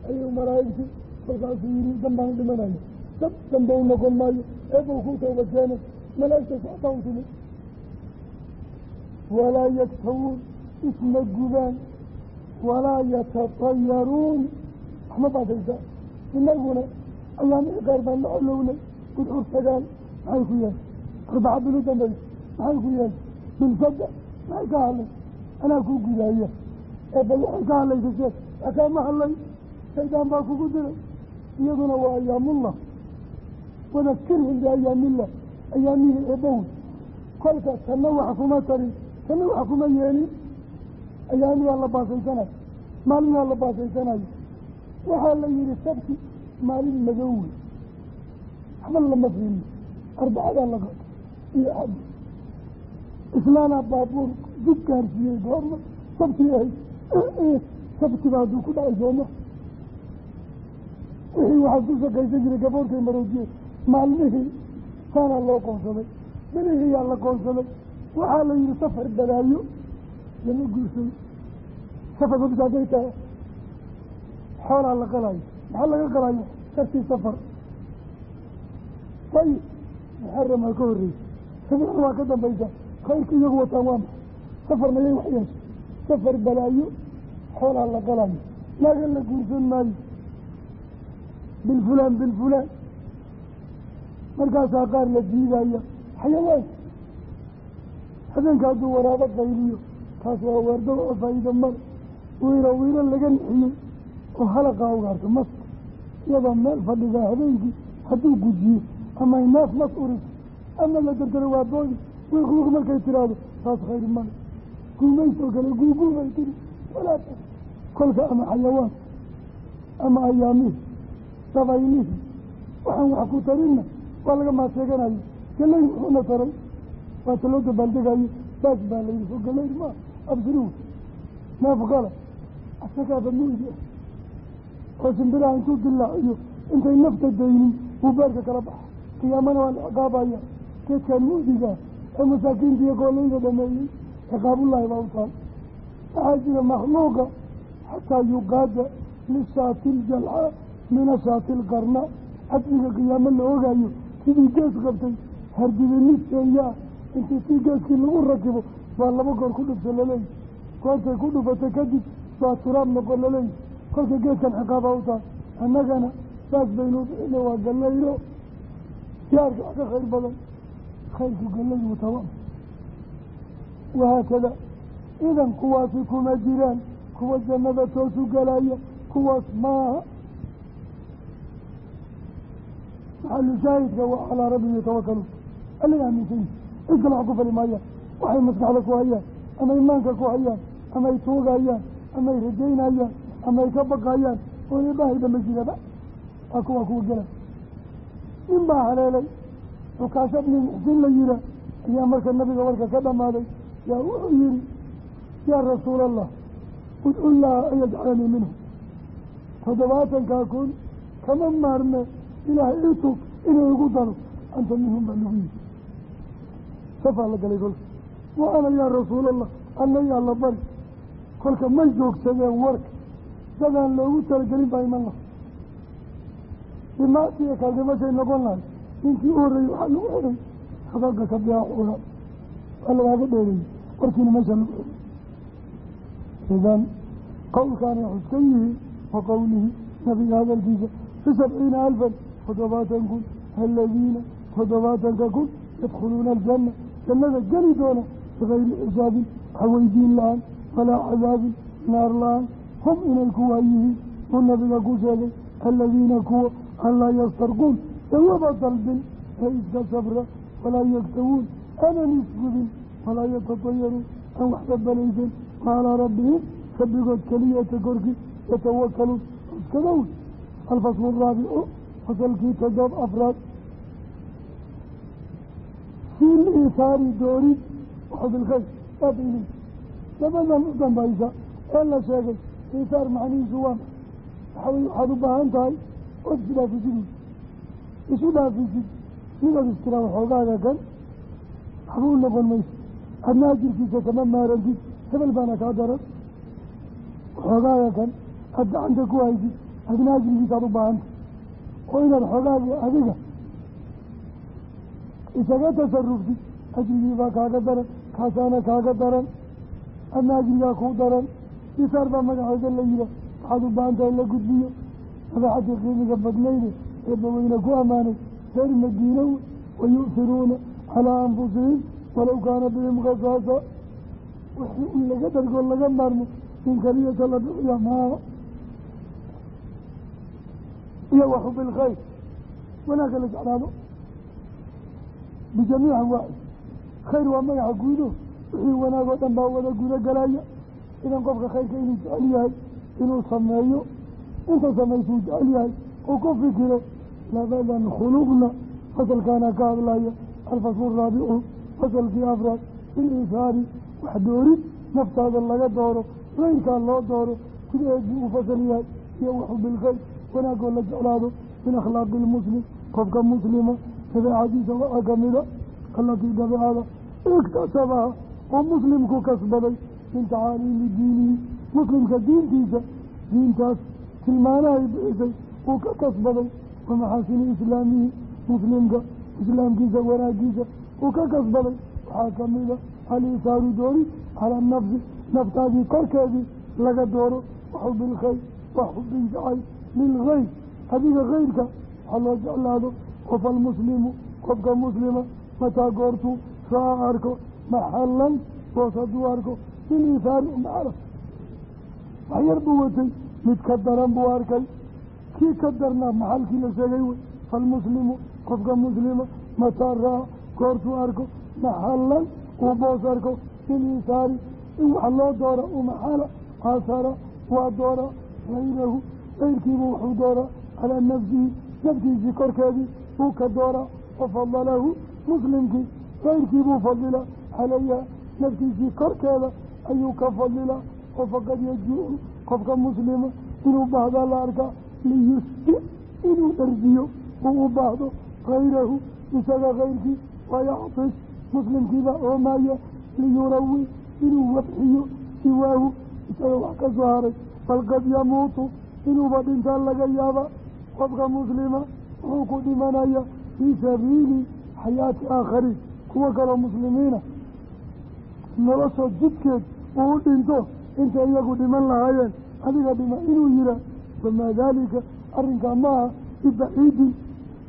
Ayuu malaa'igti kolkaasuu yihi dambaan dhimanaya dab damba u noqon maayo eebuu ku tooba keenay malaa'igta socdaa u timid. Walaa yaktawuun isma gubaan. Walaa yatatayaruun. Waxma baasaysaa inaguna ayaamihii qaar baan la gudcur tagaan maxay ku yahay arbaca bil u dambaysa maxay ku yahay bilfada maxay ka hadlay anaa kuu gudaaya ee bal waxay ka hadlaysa sheek akaama hadlay shaydaan baa kugu diray iyaduna waa ayaamullah wadakirhum biayaamillah ayaamihii eebbawi kolka tanna wax kuma tarin tanna wax kuma yeelin ayaamiyaa la baasaysanayo maalinaa la baasaysanayo waxaa la yihi sabti maalin madow waxba lama fiiriyo arbacadaa la qato iyo xaddi islaanaa baabuur dib gaarsiiyey goorma sabti ahayd sabtiba hadduu ku dhacay sooma wixii waxaad ku shaqaysan jiray gaboorkay maroojiye maalmihii saanaa loo qoonsaday belihiyaa la qoonsaday waxaa la yihi safar balaayo lama guursay safar mabisaaday tahay xoolaa la qalayo maxaa laga qalayo shartii safar ayib muxaramaa ka horreysa safarna waa ka dambaysa. Khayrka iyagu wataan waa maxa safarna yay wax yeesha safar balaayo. Xoolaa la qalayo laaga la guursan maayo. Bilfulaan bilfulaan markaasaa qaar la diidaya xayawaan. Habeenka hadduu waraabo qayliyo taas waa waardo oo faa'iida male wiiro wiiro laga nixiyey oo halaqaa ugaarta maska iyadoo meel fadhigaa habeenkii hadduu gujiyo ama naaf mas uriso ama la dardaro waa boodi wiiqwiiq markay tiraahdo taas khayr male guumaysoo kale guuguubay tiri. Walaa kolka ama xayawaan ama ayaamihii dabaylihii waxaan wax ku tarinna waa laga maaseeganayo galeyr wuxuuna taray. Waata loo dabaaldegayo baas baa layidhi so galeyr maa absiriw naafqala asagaaba muidi ah. Oo simbiraha intuu dilaaciyo intay nafta daynin wuu beerka kala baxa qiyaamana waa la ciqaabaya geedkaan muudigaa ee masaakiinta iyo goolayda dhameeyey ciqaabullaahi baa u taal waxaa jira makhluuqa xataa yuqaada lishaati iljalxa min ashaati ilqarna cadliga qiyaamo la ogaayo sidii gees qabtay midkeeyaa intii tii geeskii lagu rakibo baa laba goor ku dhufta laleeyi goortay ku dhufatay kadib baa turaab noqon laleeyi kolka geedkan ciqaabaa u tahay annagana saas baynu bixina waa gallayro jaarka wax ka khayr badan khayrku gallay mutawa wahaakada idan kuwaasi kuma jiraan kuwa jannada toosu galaya kuwaas maaha. Maxalu shaahidka waa calaa rabbi yatawakaluun allay aaminsan yihi cid kale wax ku fali maayaan waxay maskaxda ku hayaan ama imaanka ku hayaan ama ay tuugayaan ama ay rajaynayaan ama ay ka baqayaan oo eebahayba ma jiraba. Waa kuwa kuwa gela nin baa haleelay xukaasha bni muxsin la yira ayaa marka nabiga warka ka dhamaaday yaa wuxuu yihi yaa rasuul allah udcu llaha an yajcalanii minhu. Toddobaatankaa kun kama maarme ilaahay ii tug inuu igu daro anta minhum baa lagu yihi safaa la galay kolka. Wa ana yaa rasuulallah anna yaa la bari. Kolka may joogsadeen warka dadaan loogu talagelin baa iman laha dimaasiya kaaldimashay noqon lahay ninkii u horreeyey waxaa lagu hadalka ka biaaxuura waa lagaaga dheereeyey warkiina meesha lagu xidhay idan qowlkaanay xuskan yihiin wa qowlihi nabiga hadalkiisa fi sabciina alfan toddobaatan kun aladiina toddobaatanka kun yadkhuluuna aljanna jannada geli doona bikayri xisaabin wax weydiin la'aan walaa cadaabin naar la'aan hum inay kuwaa yihiin uu nabiga ku sheegay aladiina kuwa an laa yastarquun dawaba dalbin ee iska sabra walaa yaktawuun aanan isgubin walaa yatatayaruun aan waxba balaysan waalaa rabbihim rabbigood keliyata korkii yatawakaluun iskaga wey alfaslu araabicu fasalkii toddob afraad fii liisaari doorin waxubilkhayr aadayli labadan u dambaysa ee la sheegay iisaar macnihiisu waa waxawey waxaad u baahan tahay ood isdhaafisid isu dhaafisid midood istiraa waxoogaaga kan waxba u noqon mayso adna ajirkiisa kama maarantid hebel baana kaa daran. Waxoogaaga kan aad gacanta ku haysid adna ajirkiisaad u baahanta oo inaad xoogaagii adiga isaga tasaruftid ajrigiibaa kaaga daran kaasaana kaaga daran adna ajrigaa kuu daran. Isaar baa magaceeda la yiha waxaad u baahan tahay la gudbiyo madaxadii qiimiga badnayde eebbaweyne ku ammaanay reer madiina wey wayu'hiruuna calaa anfusihim walow kaana bihim khasaasa wixii un laga dhargoo laga maarmo in keliyata la bixiya maa iyo waxu bilkhayr wanaagga la jeclaado bijamiici anwaaci khayr waa magaca guudo wixii wanaag oo dhan baa wada gudo galaya idan qofka khayrka inuu inuu sameeyo inta samaysuu jecel yahay uu ku fikiro labadan khuluqna fasalkaana ka hadlaya alfaslu raabicu fasalkii afraad biliisaari wax doorid naftaada laga dooro kayrkaa loo dooro sideed buu u fasal yahay iyo waxu bilkhayr wanaagoo la jeclaado min akhlaaqi lmuslim qofka muslima dabeecadiisa waxaa kamida allatii dabeecada iktasabaha oo muslimku kasbaday min tacaaliimi diinihi muslimka diintiisa diintaas tilmaanahay bixisay uu ka kasbaday wa maxaasini islaamihi muslimka islaamkiisa wanaagiisa. Uu ka kasbaday waxaa kamida aliisaaru doori calaa nafsi naftaadii korkeedii laga dooro waxu bilkhayr wax xubin jacay lilgayr adiga kayrka waxaa loo jeclaado qof almuslimu qofka muslima. Mataa goortuu raa arko maxalan boos hadduu arko biliisaari maxala wax yar buu watay mid ka daran buu arkay. Kii ka darnaa maxalkii la sheegay wey. Falmuslimu qofka muslima mataa raa goortuu arko maxalan uu boos arko biliisaari in wax loo doora u maxala aasara waa doora gayrahu gayrkiibu wuxuu dooraa calaa nafsihi naftiisii korkeedii uu ka dooraa wafadalahu muslimkii gayrkiibuu fadila calayha naftiisii korkeeda ayuu ka fadilaa oo faqad yajiicu qofka muslima inuu baahdaa la arkaa liyusbi inuu dharjiyo uu u baahdo gayrahu isaga kayrkii wayactis muslimkiibaa oomaya liyurawi inuu wabxiyo siwaahu isaga wax ka soo haray. Bal qad yamuutu inuuba dhintaa laga yaaba qofka muslima wuxuu ku dhimanaya fii sabiili xayaati aakhariin kuwo kaloo muslimiina nolosha jidkeed uu u dhinto intay iyagu dhiman lahaayeen adiga dhima inuu yihaa wamaa daalika arrinkaa maaha bibaciidin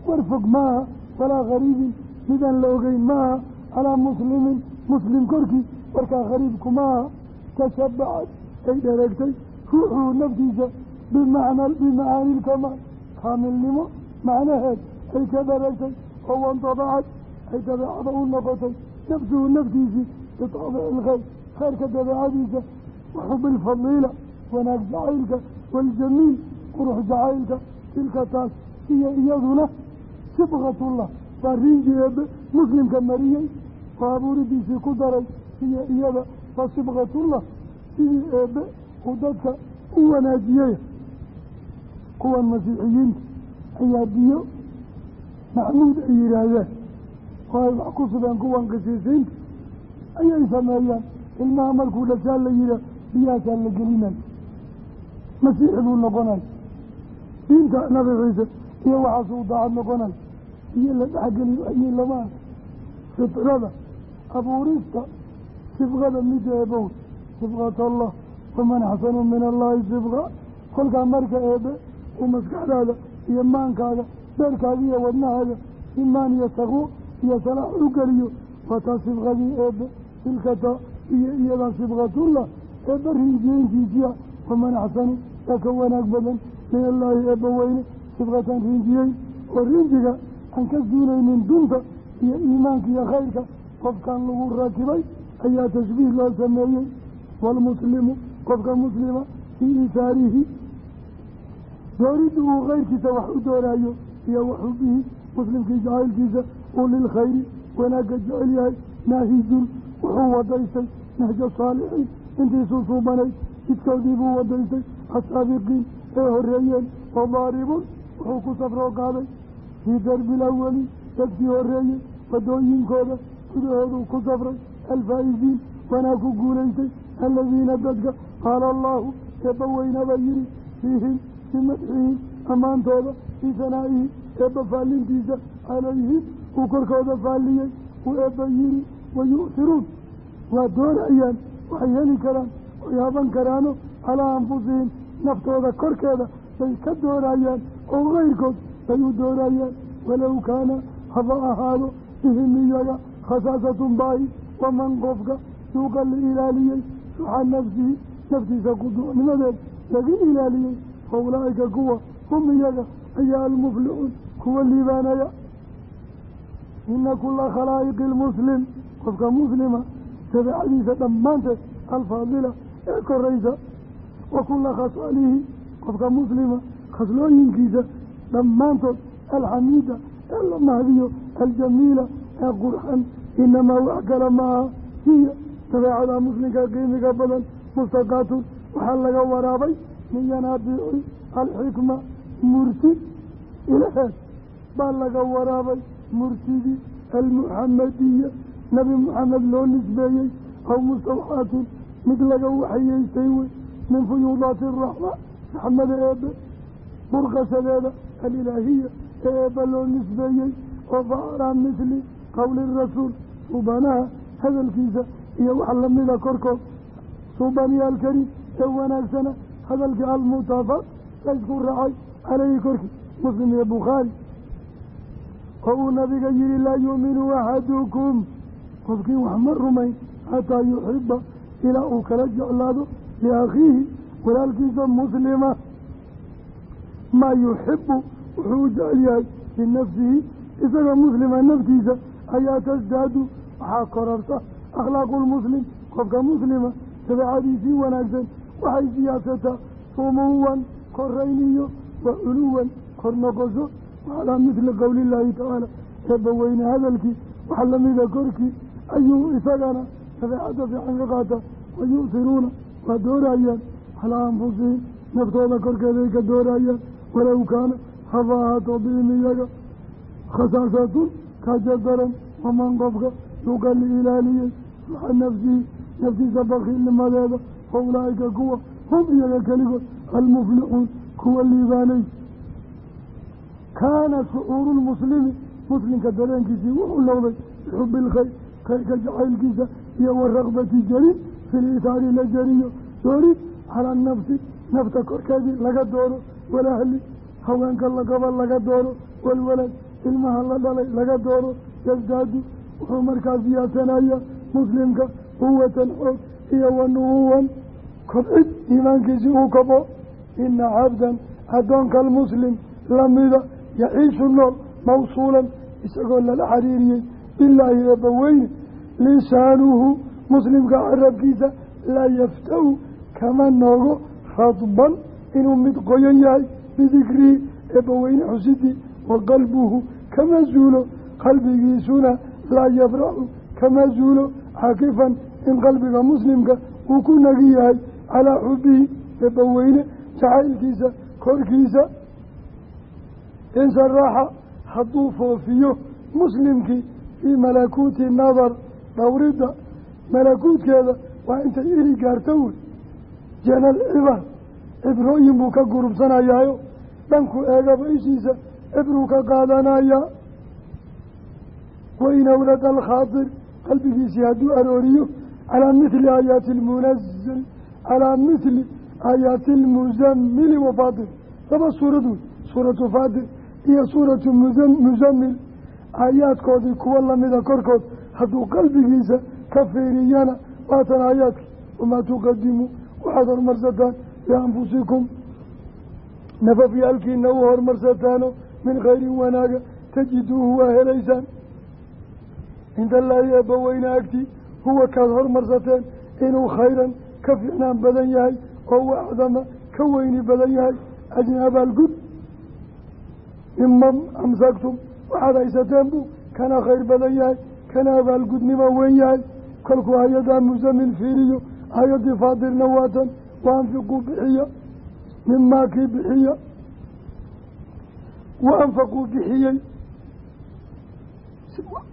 war fog maaha walaa gariibin midaan la ogeyn maaha calaa muslimin muslim korkii warkaa gariibku maaha tashabacad ay dhereegtay ruuxuu naftiisa bimacna bimacaani ilkamaal kaamilnimo macnaheed ay ka dhereegtay oo wandabacad ay dabeecada u noqotay nafsuhu naftiisii bitaabici ilkhayr khayrka dabeecadiisa waxub ilfadiila wanaag jacaylka waljamiil qurux jacaylka tilka taas iyo iyaduna sibqatullah waa riinji eebe muslimka mariyey oo abuuridiisii ku daray iyo iyada fa sibqatullah sidii eebe uu dadka u wanaajiyey kuwan masiixiyiinta ayaa biyo maxmuud ay yidhaahdeen oo ay wax ku subeen kuwan qisiisiinta ayay sameeyaan ilmaha markuu dhashaa la yihaa biyahaasaa la gelinay masiixi buu noqonay diinta nabi ciise iyo waxaasuu daacad noqonay iyo la dhexgeli waxyi lamaa fitrada abuurista sibqada mida eebow. Sibqat allah waman axsanu min allahi sibqa. Kolkaa marka eebe uu maskaxdaada iyo maankaaga beerkaaga iyo wadnahaada imaan iyo taqwo iyo salaax u geliyo wataa sibqadii eebe tilkata iyo iyadaa sibqatullah eebbe rinjiyeyntiisiya waman axsanu yaa ka wanaag badan min allaahi eebba weyne sibqatan rinjiyeyn oo rinjiga aan ka suulaynin dunta iyo iimaanka iyo khayrka qofkan lagu rakibay ayaa tashbiih loo sameeyey waalmuslimu qofka muslima fii iisaarihi dooridda uu kayrkiisa wax u doonayo iyo waxubihi muslimkii jacaylkiisa uu lilkhayri wanaagga jecel yahay naahijun wuxuu wadaystay nahja saalixiin intiisuu suubanayd jidkoodii buu wadaystay asaabiqiin ee horeeyeen oo daaribun wuxuu ku safroo qaaday. Fii darbil awali dadkii horeeyey wadooyinkooda gudahooduu ku safray. Alfaa'iziin wanaag ku guulaystay aladiina dadka qaala allaahu eebba weynaba yidhi fiihim bimadxihim ammaantooda fii sanaa'ihi eebba faallintiisa calayhim uu korkooda faalliyey. Uu eebba yidhi wayu'tiruun waa doonayaan waxay heli karaan way haban karaano calaa anfusihim naftooda korkeeda bay ka doonayaan oo kayrkood bay u doonayaan. Walow kaana haba ahaado bihim iyaga khasaasatun baahi waman qofka suuqa la ilaaliyey suxa nafsihi naftiisa quduucnimadeed laga ilaaliyey fa ulaa'ika kuwa hum iyaga ayaa almuflixuun kuwa liibaanaya. Ina kula khalaa'iqi lmuslim qofka muslima dabeecadiisa dhammaanteed alfaadila ee koraysa wa kula khasaalihi qofka muslima khaslooyinkiisa dhammaantood alxamiida ee la mahdiyo aljamiila ee qurxan inamaa wax kale maaha hiya dabeecada muslimka qiimiga badan mustaqaatun waxaa laga waraabay min yanaabiici alxikma murti ilaheed baa laga waraabay murtidii almuxamadiya nabi muxamed loo nisbeeyey aw mustawxaatun mid laga waxayeystay wey min fuyuudaati araxma raxmada eebe burqashadeeda alilaahiya ee eebba loo nisbeeyey oo facalaa misli qowli rasuul suubanaha hadalkiisa iyo wax lamida korkood suubaniya alkariim ee wanaagsana hadalkii almutafaq laysku raacay caleyhi korkii muslim iyo bukhaari. Oo uu nabiga yihi laa yuuminu axadukum qofkii wax ma rumayn xataa yuxiba ilaa uu kala jeclaado liakhiihi walaalkiisa muslima. Maa yuxibu wuxuu u jecel yahay linafsihi isaga muslima naftiisa ayaa tasdaadu waxaa korarta akhlaaqu lmuslim qofka muslima dabeecadiisii wanaagsan waxay siyaadsataa sumuwan korayn iyo wa culuwan kor noqosho wacalaa midli qowlillaahi tacaala eebbaweyne hadalkii wax lamida korkii ayuu isagana dabeecadda fiican ka qaata wayu'tiruuna waa doorayaan calaa anfusihim naftooda korkeeday ka doorayaan walow kaana haba ahaato bihim iyaga khasaasatun kaja daran waman qofka yuqali ilaaliyey suxa nafsihi naftiisa bakiilnimadeeda fa ulaa'ika kuwa hum iyaga keligood almuflixuun kuwa liibaanay kaana shucuuru lmuslimi muslimka dareenkiisii wuxuu noqday bixubi ilkhayr khayrka jacaylkiisa iyo wa rakbati jarin filiitaari la jariyo doorid calaa nafsi nafta korkeedii laga dooro walahli haweenka laqaba laga dooro walwalad ilmaha la dhalay laga dooro yasdaadu wuxuu markaa siyaasanaya muslimka quwatan xoog iyo wanuuwan kobcid iimaankiisii uu kobo ina cabdan addoonka almuslim lamida yaciishu nool mawsuulan isagoo lala xariiriyey bilaahi eebbaweyne lisaanuhu muslimka carabkiisa laa yaftahu kama noogo radban inuu mid qoyan yahay bidikrihi eebbaweyne xusidii wa qalbuhu kama zuulo qalbigiisuna laa yafraxu kama zuulo caakifan in qalbiga muslimka uu ku nagi yahay calaa xubihi eebbaweyne jacaylkiisa korkiisa in saraaxa hadduu foofiyo muslimkii fii malakuuti nadar dhowridda malakuutkeeda waa intay iri gaarto wey janal cibar cibrooyin buu ka gurubsanayaayo dhanku eegaba ishiisa cibruu ka qaadanayaa wain awlada alkhaatir qalbigiisii hadduu arooriyo calaa mithli aayaati almunazal calaa mithli aayaati lmuzammili wa faatir laba suurad wey suuratu faatir iyo suuratu muzammil aayaadkoodii kuwa lamida korkood hadduu qalbigiisa ka fiiriyana waatan aayaadkii wamaa tuqadimuu waxaad hormarsataan lianfusikum nafafyaalkiina u hormarsataano min khayrin wanaaga tajiduuhu waa helaysaan. Cinda allaahi eebbaweyne agtii huwa kaad hormarsateen inuu khayran ka fiicnaan badan yahay oo u acdama ka weyni badan yahay ajna abaalgud mima amsaktum waxaad haysateen buu kana khayr badan yahay kana abaalgudnimo weyn yahay. Kolkuu hay'adaa musamin fiiriyo hay'adii faadirna waatan wa anfiquu bixiya mimaa kii bixiya wa anfaquu bixiyey.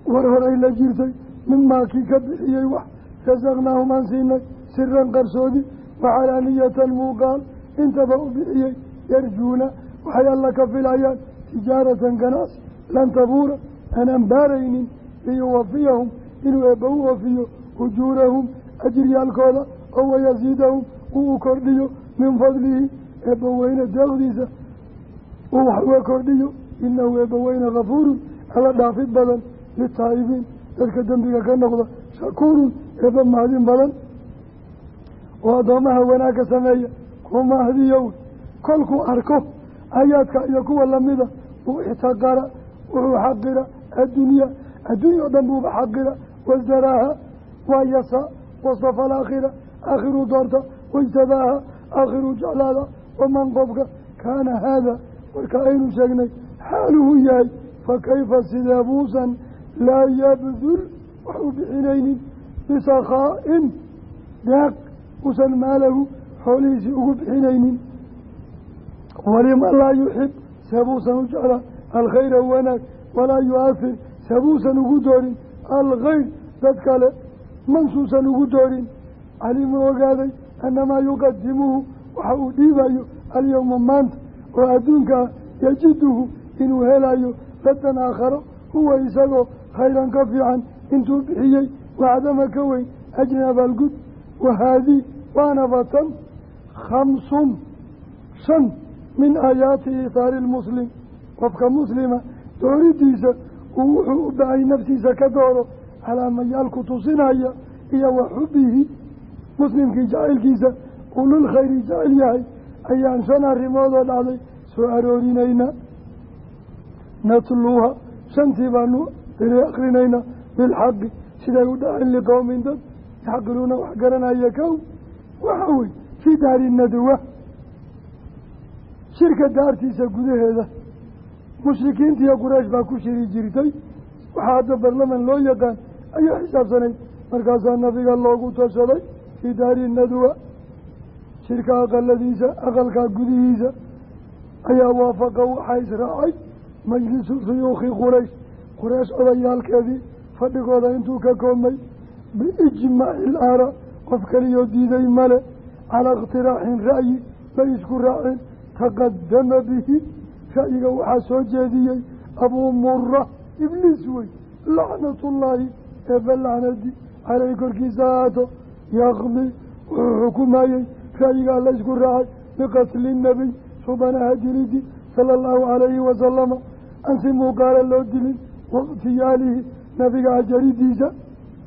War horay la jirtay mimaa kii ka bixiyey wax rasaqnaahum aan siinay siran qarsoodi waxalaaniyatan muuqaal intaba u bixiyey yarjuuna waxay alla ka filayaan tijaaratan ganacsi lan tabuura aan ambaaraynin liyuwafiyahum inuu eebba u wafiyo ujuurahum ajriyaalkooda oo wayasiidahum uu u kordhiyo min fadlihi eebbaweyne deeqdiisa uu wax uga kordhiyo inahu eebbaweyne kafuurun alla dhaafid badan litaa'ibiin dadka dembiga ka noqda shakuurun eebba mahadin badan oo addoomaha wanaagka sameeya ku mahdiyow kolkuu arko aayaadka iyo kuwa lamida uu ixtaqara wuxuu xaqira addunya addunya o dhan buuba xaqira wasdaraaha waa yasa wastafa alaakhira aakhiruu doorta wajtabaaha aakhiruu jeclaada waman qofka kaana haada marka aynu sheegnay xaaluhu yahay fa kayfa sidee buusan laa yabdul wax u bixinaynin bisakhaa'in deeq usan maalahu xoolihiisii ugu bixinaynin waliman laa yuxib seebuusan u jeclaa alkhayra wanaag walaa yu-ahir seebuusan ugu doorin alkhayr dad kale mansuusan ugu doorin. Calimu ogaaday annamaa yuqadimuhu waxa uu dhiibayo alyowma maanta oo adduunka ah yajiduhu inuu helayo ladan aakharo huwa isagoo khayran ka fiican intuu bixiyey wacdama ka weyn ajri abaalgud wahaadii waana batan khamsun shan min aayaati ihaari lmuslim qofka muslima dooridiisa uu wuxuu u bahay naftiisa ka dooro calaamayaalku tusinaya iyo wa xubihi muslimkii jacaylkiisa uu lilkhayri jecel yahay ayaan shan arrimoodoo dhacday soo aroorinaynaa natluuha shantii baanu diri akrinaynaa bilxaqi siday u dhaceen liqowmin dad yaxqiluuna wax garanaya kow. Waxa wey fii daari shirka daartiisa gudaheeda mushrikiintiiyo quraysh baa ku shiri jirtay waxaa hadda barlaman loo yaqaan ayaa xisaabsanayd markaasaa nabiga loogu tashaday fii daari nadwa shirka aqaladiisa aqalkaa gudihiisa ayaa waafaqa waxaa israacay majlisu shuyuukhi quraysh. Quraysh odayaalkeedii fadhigooda intuu ka koobmay biijmaaci ilaara qof keliyoo diiday male calaa ikhtiraaxin ra'yi bay isku raaceen taqadama bihi ra'yiga waxaa soo jeediyey abuu mura ibliis wey lacnatullaahi eebba lacnadi caleyh korkiisa ahaato yaqdi wuxuu xukumayey ra'yigaa la ysku raacay biqatli nabiy subanaha dilidi sala allahu calayhi wasalama ansi muuqaala loo dilin waqtiyaalihi nabiga ajaridiisa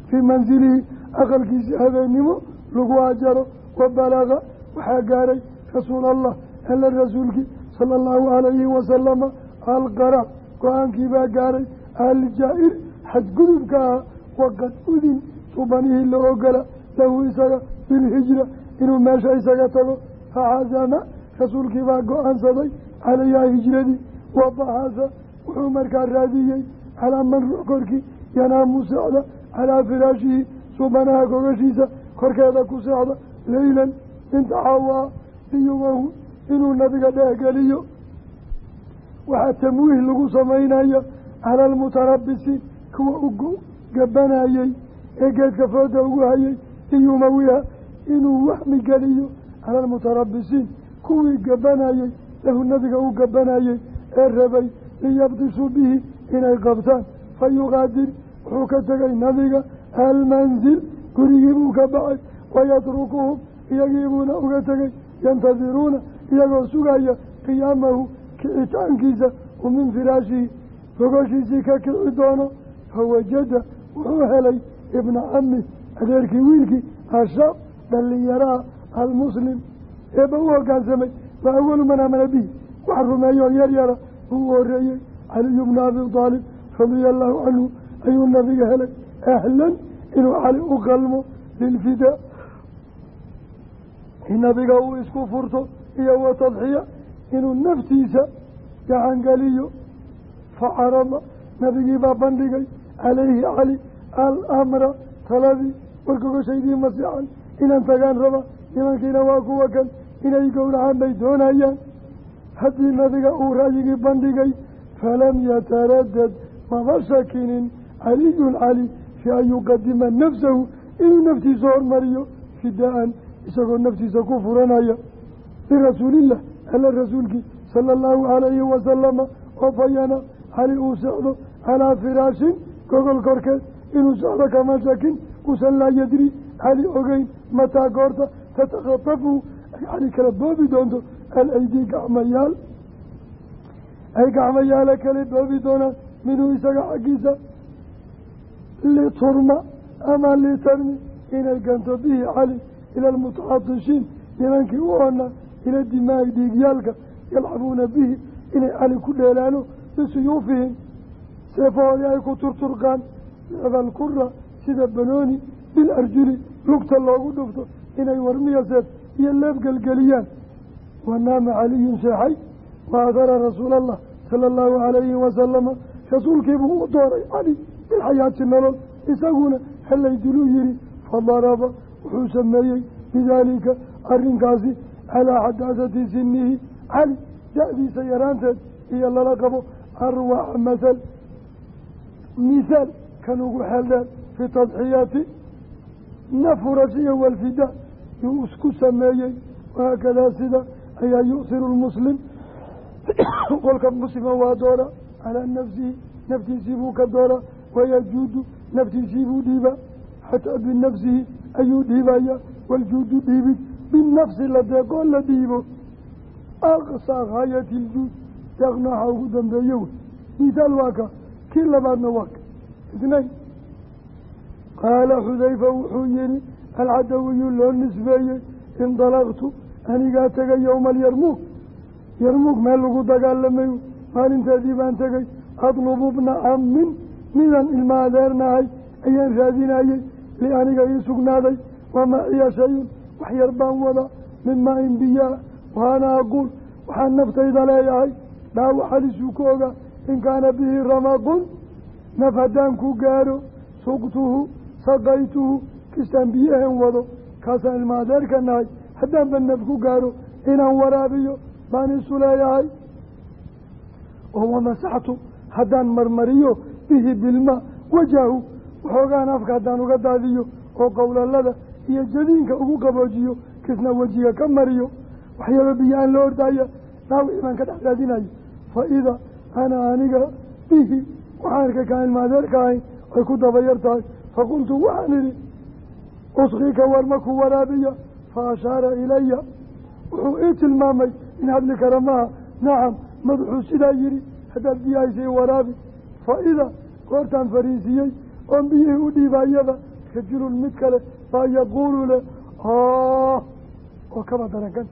fii mansilihi aqalkiisa habeennimo lagu ajaro wa balaga waxaa gaaray rasuul allah alla rasuulkii sala allahu calayhi wasalama alqara go'aankii baa gaaray aljaa-ir xadgudubka ah waqad udin subanihii la ogola lahu isaga bilhijra inuu meesha isaga tago facazama rasuulkii baa go'aansaday calayhaa hijradii wabaxasa wuxuu markaa raadiyey calaa man ruux korkii yanaamu socda calaa firaashihi subanaha gogashiisa korkeeda ku socda leylan inta xawaa liyumahu inuu nabiga dhehgeliyo. Waxaa tamwiih lagu samaynayo cala almutarabisiin kuwa ugu gabanayey ee geedka fooda ugu hayay liyumawiha inuu waxmi geliyo cala almutarabisiin kuwii gabanayey lahu nabiga u gabanayey ee rabay liyabdisuu bihi inay qabtaan. Fa yuqaadir wuxuu ka tegay nabiga almanzil gurigii buu ka baxay wayatrukuhum iyagiibuuna uga tegey yantadiruuna iyagoo sugaya qiyaamahu kicitaankiisa u min firaashihi gogoshiisii ka kici doono fawajada wuxuu helay ibna cami adeerkii wiilkii ashaab dhallinyaraha almuslim. Eeba u hoggaansamay waa awalu man aamana bihi. Wax rumeeyo yar yara uu horeeyey caliyu bna abi aalib radia allahu canhu ayuu nabiga helay. Ahlan inuu cali u qalmo lilfidaa nabiga uu isku furto iyo wa tadxiya inuu naftiisa gacangeliyo facarada nabigiibaa bandhigay calayhi cali alamra taladii wargogoshaydii masiixan inaan tagaan raba nimankiina waa kuwa kan inay gowracaan bay doonayaan. Haddii nabiga uu ra'yigii bandhigay falam yataradad maba shakinin caliyun cali fi an yuqadima nafsahu inuu naftiisa hormariyo fidaa-an isagoo naftiisa ku furanaya lirasuulillah alla rasuulkii sala allahu calayhi wasalama oo fayana cali uu socdo calaa firaashin gogol korkeed inuu socdo kama shakin usan laa yadri cali ogeyn mataa goorta tatakatafu ay cali kala boobi doonto alaydi gacmayaal ay gacmayaala kala boobi doonaan minhu isaga xaggiisa liturma ama litarmi inay ganto bihi cali ila almutacatishiin nimankii u oona ila dimaa'i dhiigyaalka yalcabuuna bihi inay cali ku dheelaano bisuyuufihim seefahoodii ay ku turturqaan lacbalkura sida banooni bil arjuli lugta loogu dhufto inay warmiya seef iyo leebgelgeliyaan wanaama caliyun seexay wa adara rasuula allah sala allahu calayhi wasalama rasuulkiibuu u dooray cali bilxayaati nolol isaguna helay diluu yihi fadaraba wuxuu sameeyey bidaalika arrinkaasi calaa xadaasati sinihi cali da-diisa yaraanteed iyo lala qabo arwaxa masal misaal kan ugu xeeldheer fi tadxiyati nafurashiya walfida yuu isku sameeyey wahaakadaa sida ayaa yu'siru lmuslim qolka muslima waa doora calaa nafsihi naftiisii buu ka doora wayajuudu naftiisii buu dhiibaa xataa binafsihi ayuu dhiibaya waljuudu dhiibid binafsi la deeqoo la dhiibo aqsaa haayati iljuud deeqnaaxa ugu dambeeye wey misaal waa ka kii labaadna waa ka isnayn qaala xudayfa wuxuu yihi alcadawiyu loo nisbeeyey indalaqtu anigaa tegay yowma alyarmuug yarmuug meel lagu dagaalamay maalinteedii baan tegay adlubu bna cammin midaan ilma adeernahay ayaan raadinayey li aniga ii sugnaaday wamaciya shayun wax yar baan wada min maa-in biyaa waana aquul waxaan naftayda leeyahay. Dhaawac halisuu ka ogaa in kaana bihi ramaqun naf haddaan ku gaaro suqtuhu saqaytuhu kistaan biyahan wado. Kaasaan ilma adeerka nahay haddaanba naf ku gaaro inaan waraabiyo baan isu leeyahay. Oo wamasaxtu haddaan marmariyo bihi bilma wajahu waxoogaan afka haddaan uga daadiyo oo qowlalada iyo jadiinka ugu qaboojiyo kisna wejiga ka mariyo waxyaaba biyo aan la ordaya dhaawici baan ka dhex raadinayo fa ida ana aniga bihi waxaan arkay kaan ilmaadeerka ahayn ay ku dabayar tahay. Faqultu waxaan idhi usqika war ma ku waraabiya fa ashaara ilaya wuxuu ii tilmaamay in hadli kara maha nacam madaxuu sidaa yidhi haddaad biyahaysay waraabi. Fa ida goortaan fariisiyey oon biyihii u dhiibaayaba rajulun mid kale baa yaquulu leh ah oo kaba daran kan.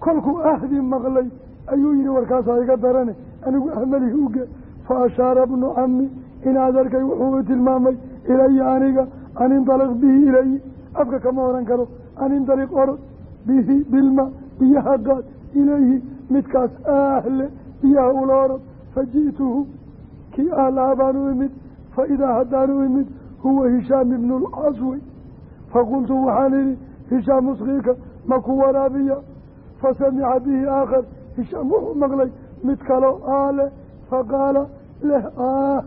Kolkuu ahdi maqlay ayuu yihi warkaasaa iga darane anigu ahmalihi uge fa ashaara bnu cami inaad arkay wuxuu tilmaamay ilaya aniga an indaliq bihi ilayi afka kama oran karo an indaliq orod bihi bilma biyaha qaad ilayhi midkaas ahle biyaha ula orod faji'tuhu kii ahlaha baan u imid fa idaa haddaan u imid huwa hishaam ibnu lcaswi faqultu waxaan idhi hishaam usqiika ma ku waraabiya fasamica bihi aakhar hishaam wuxuu maqlay mid kaloo aale faqaala leh ah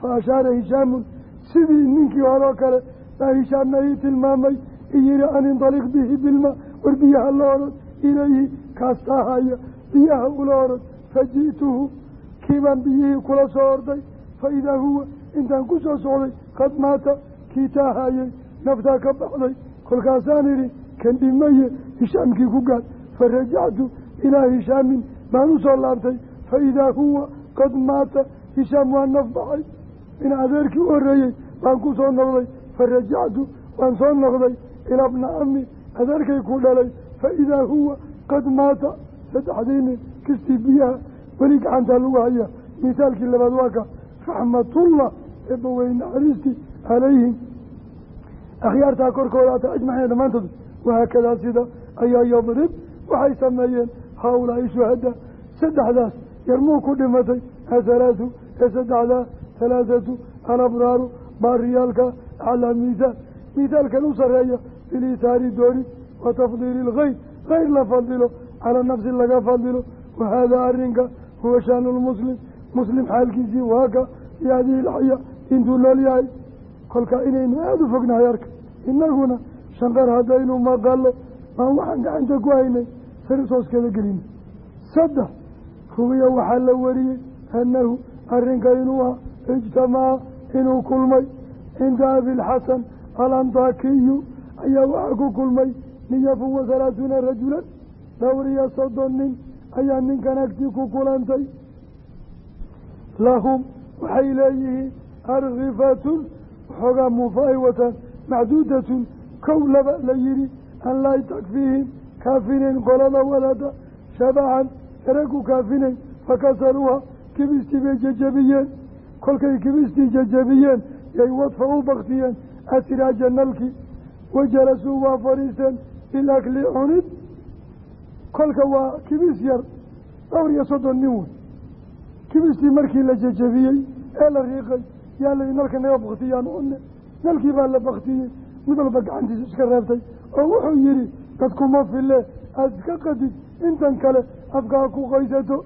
fa ashaara hishaamun sidii ninkii horeo kale baa hishaamna ii tilmaamay iyihi an indaliq bihi bilma war biyaha la orod ilayhi kaastahaya biyaha ula orod faji'tuhu kiibaan biyihii kula soo orday fa huwa intaan ku soo socday qad maata kii taahayey naftaa ka baxday kolkaasaan idhi kan dhimaye hishaamkii ku gaad fa rajactu ilaa hishaamin baan u soo laabtay fa idaa huwa qad maata hishaam waa naf baxay in adeerkii u horreeyey baan ku soo noqday fa rajactu waan soo noqday ilaa bna ami adeerkay ku dhalay fa idaa huwa qad maata saddexdii nin kistii biyaha weli gacantaa lagu hayaa misaalkii labaad waa ka raxmatullah eebba wey naxariistii calayhim akhyaartaa korkooda ata ajmaciina dhammaantood wahaakadaa sida ayaa yadrib waxay sameeyeen haa-ulaa'i shuhada saddexdaas yarmuu ku dhimatay asalaatu ee saddexdaa halaathatu alabraaru baariyaalka aclaa miisaal miisaalkan u sarreeya biliitaari dooni wa tafdiili ilkhayr khayr la fadilo calaa nafsi laga fadilo wa haadaa arrinka huwa shaanu lmuslim muslim xaalkiisii waaka fii hadihi ilxaya intuu nool yahay kolkaa inaynu aada u fognahay arka. Inaguna shanqar haddaynu maqalo baan waxaan gacanta ku haynay sarisooskeeda gelina saddex ruwiya waxaa la wariyey annahu arrinka inuu ah ijtamaca inuu kulmay. Cinda abilxasan alantakiyu ayaa waxaa ku kulmay niyafun wa halaathuuna rajulan. Dhowr iyo soddon nin ayaa ninkan agtii ku kulantay. Lahum waxay leeyihiin arkifatun waxoogaa muufa ay wataan macduudatun kow laba la yidhi an laa takfiihim kaafinayn qolada waddada shabacan yara ku kaafinayn fakasaruuha kibistii bay jejabiyeen kolkay kibistii jejabiyeen yay wadfa u baktiyeen asiraaja nalkii wajalasuu waa fadhiisteen bilakli cunid. Kolka waa kibis yar dhowr iyo soddon nin wey kibistii markii la jejabiyey ee la riiqay yaa nalka naga baktiyaan cunne nalkii baa la baktiyey mid walba gacantiisa iska reebtay. Oo wuxuu yidhi dadkuma file aada iska qadid. Intan kale afkaa ku qaysato.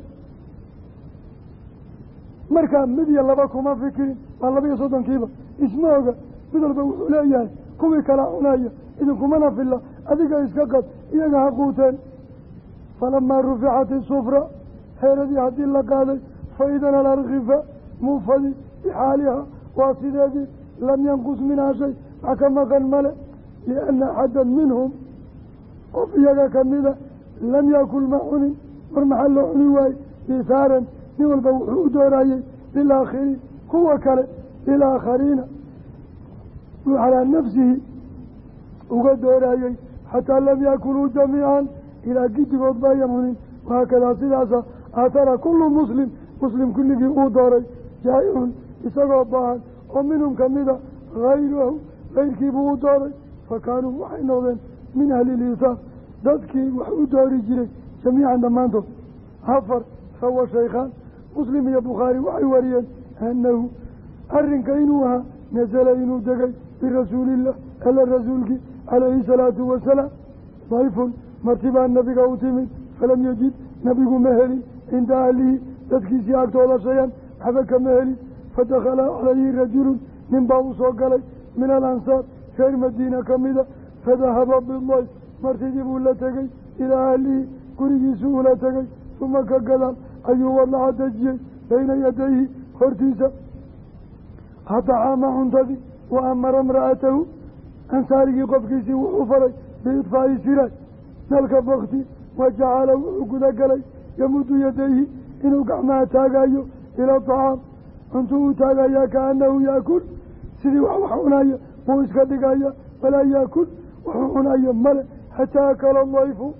Markaa mid iyo laba kuma fikirin. Waa laba iyo soddonkiiba isma oga mid walba wuxuu leeyahay kuwii kalaa cunaya idinkumana filla. Adiga iska qad iyaga ha quuteen. Falamaa ruficat isufra xeeradii haddii la qaaday fa idan alarkifa muufadi bixaaliha waa sideedii lam yanqus minhaa shay wax ka maqan male lianna axadan minhum qof iyaga kamida lam yakul ma cunin war maxaa loo cuni waaye isaaran nin walba wuxuu u doorayey lilaakhiriin kuwa kale lilaakhariina wuu calaa nafsihi uga doorayey xataa lam yakuluu jamiican ilaa gidigood baayan cunin wahaakadaa sidaasa aatara kullu muslim muslim kulligii uu dooray jaa-icun isagoo baahan oo minhum kamida hayrahu kayrkiibuu u dooray fa kaanuu waxay noqdeen min ahli liisaaf dadkii wax u doori jiray jamiican dhammaantood. Afar rawa shaykhaan muslim iyo bukhaari waxay wariyeen annahu arrinka inuu ahaa nasala inuu degay birasuulillah alla rasuulkii calayhi salaatu wasalaam dayfun martibaa nabiga u timid falam yajid nabigu ma helin. Cinda ahlihi dadkiisii agtooda shayan waxba kama helin fadakhala calayhi rajulun nin baa u soo galay min alansaar reer madiina kamida fadahaba bidayf martidii buu la tegey ilaa ahlihi gurigiisuu ula tegey uma ka gadaal ayuu wadaca dejiyey bayna yadayhi hortiisa hatacaama cuntadii wa amara imra'atahu ansaarigii qofkiisii wuxuu faray biidfaa'i siraaj nalka bakti wa jacala wuxuu gudagalay yamudu yadayhi inuu gacmaha taagayo ila tacaam cuntuu u taagayaa kaanahu yaakul sidii wax wax cunaya wuu iska dhigaya walaa yaakul wuxuu cunayo male xataa akala dayfu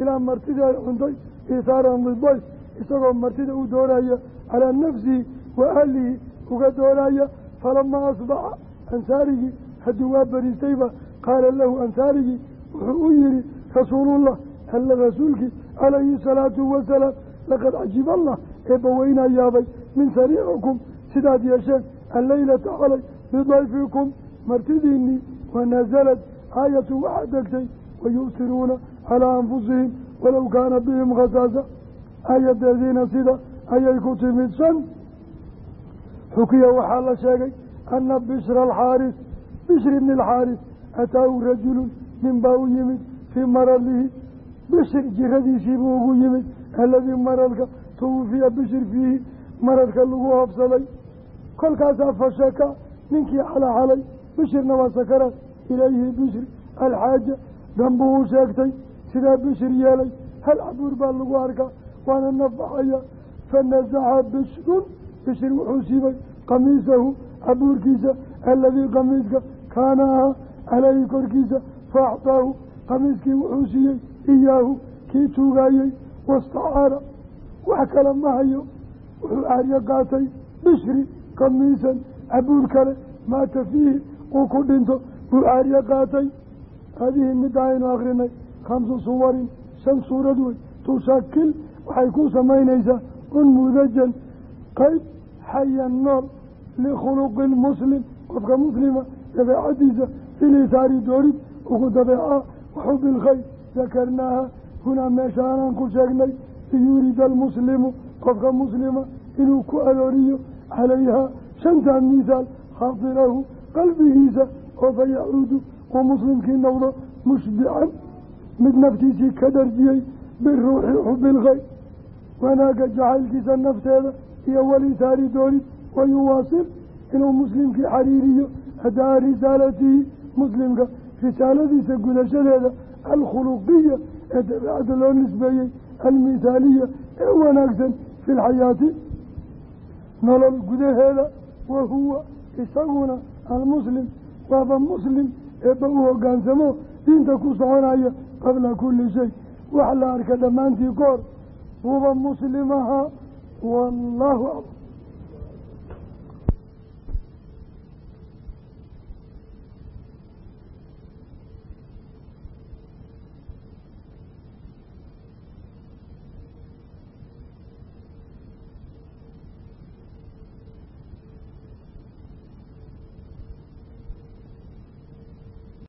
ilaa martidii ay cuntay iithaaran lidayf isagoo martida u doonaya calaa nafsihi wa ahlihi uga doonaya falamaa asbaxa ansaarigii haddii waa beriistayba qaala lahu ansaarigii wuxuu u yihi rasuulullah alla rasuulkii calayhi salaatu wasalaam laqad cajiba allah eebba weynaa yaabay min sariicikum sidaad yeesheen alleylata calay bidayfikum. Martidiinnii wanasalad aayatu waxaa degtay wayu'siruuna calaa anfusihim walow kaana bihim khasaasa aayadeediina sida ayay ku timid shan xukiya waxaa la sheegay ana bishra alxaaris bishri bni alxaaris ataahu rajulun nin baa u yimid fii maradihi bishir jiradiisiibuu ugu yimid aladii maradka tuwufiya bishir fiihi maradka lagu hobsaday kolkaasaa fashaka ninkii xalaxalay bishirna waa sakaraad ilayhi bishri alxaaja danbuu u sheegtay sidaa bishir yeelay hal cabuur baa lagu arkaa waana nafaxaya fanasaxa bishrun bishir wuxuu siibay qamiisahu cabuurkiisa aladii qamiiska kaana ahaa caleyhi korkiisa fa actaahu qamiiskii wuxuu siiyey iyaahu kii tuugaayey wastacaara wax kale ma hayo wuxuu caaryo qaatay bishri qamiisan cabuur kale maata fiihi uu ku dhinto buu caaryo qaatay. Haadihi midda aynu akrinay khamsu suwarin shan suurad wey. Tushakil waxay ku samaynaysaa unmudajan qayb xayan nool likhuluqi lmuslim qofka muslima dabeecadiisa filisaari doorid ugu dabeeca waxubi ilkhayr dakarnaaha hunaa meesha aanaan ku sheegnay liyurida almuslimu qofka muslima inuu ku arooriyo calayhaa shantaa misaal khaatirahu qalbigiisa oo fa yacuudu uu muslimkii noqdo mushbican mid naftiisii ka dharjiyey biruuxi xubilkhayr wanaagga jacaylkiisa nafteeda iyo walisaari doorid wayuwaasil inuu muslimkii xariiriyo adaa risaalatihi muslimka risaaladiisa gudashadeeda alkhuluqiya ee dabeecadda loo nisbeeyey almithaaliya ee wanaagsan fi lxayaati nolol gudaheeda wa huwa isaguna almuslim waaba muslim eebba u hogaansamo diinta ku soconaya qabla kulli shay. Wax la arka dhammaantii ka hor buuba muslimahaa wallaahu aclam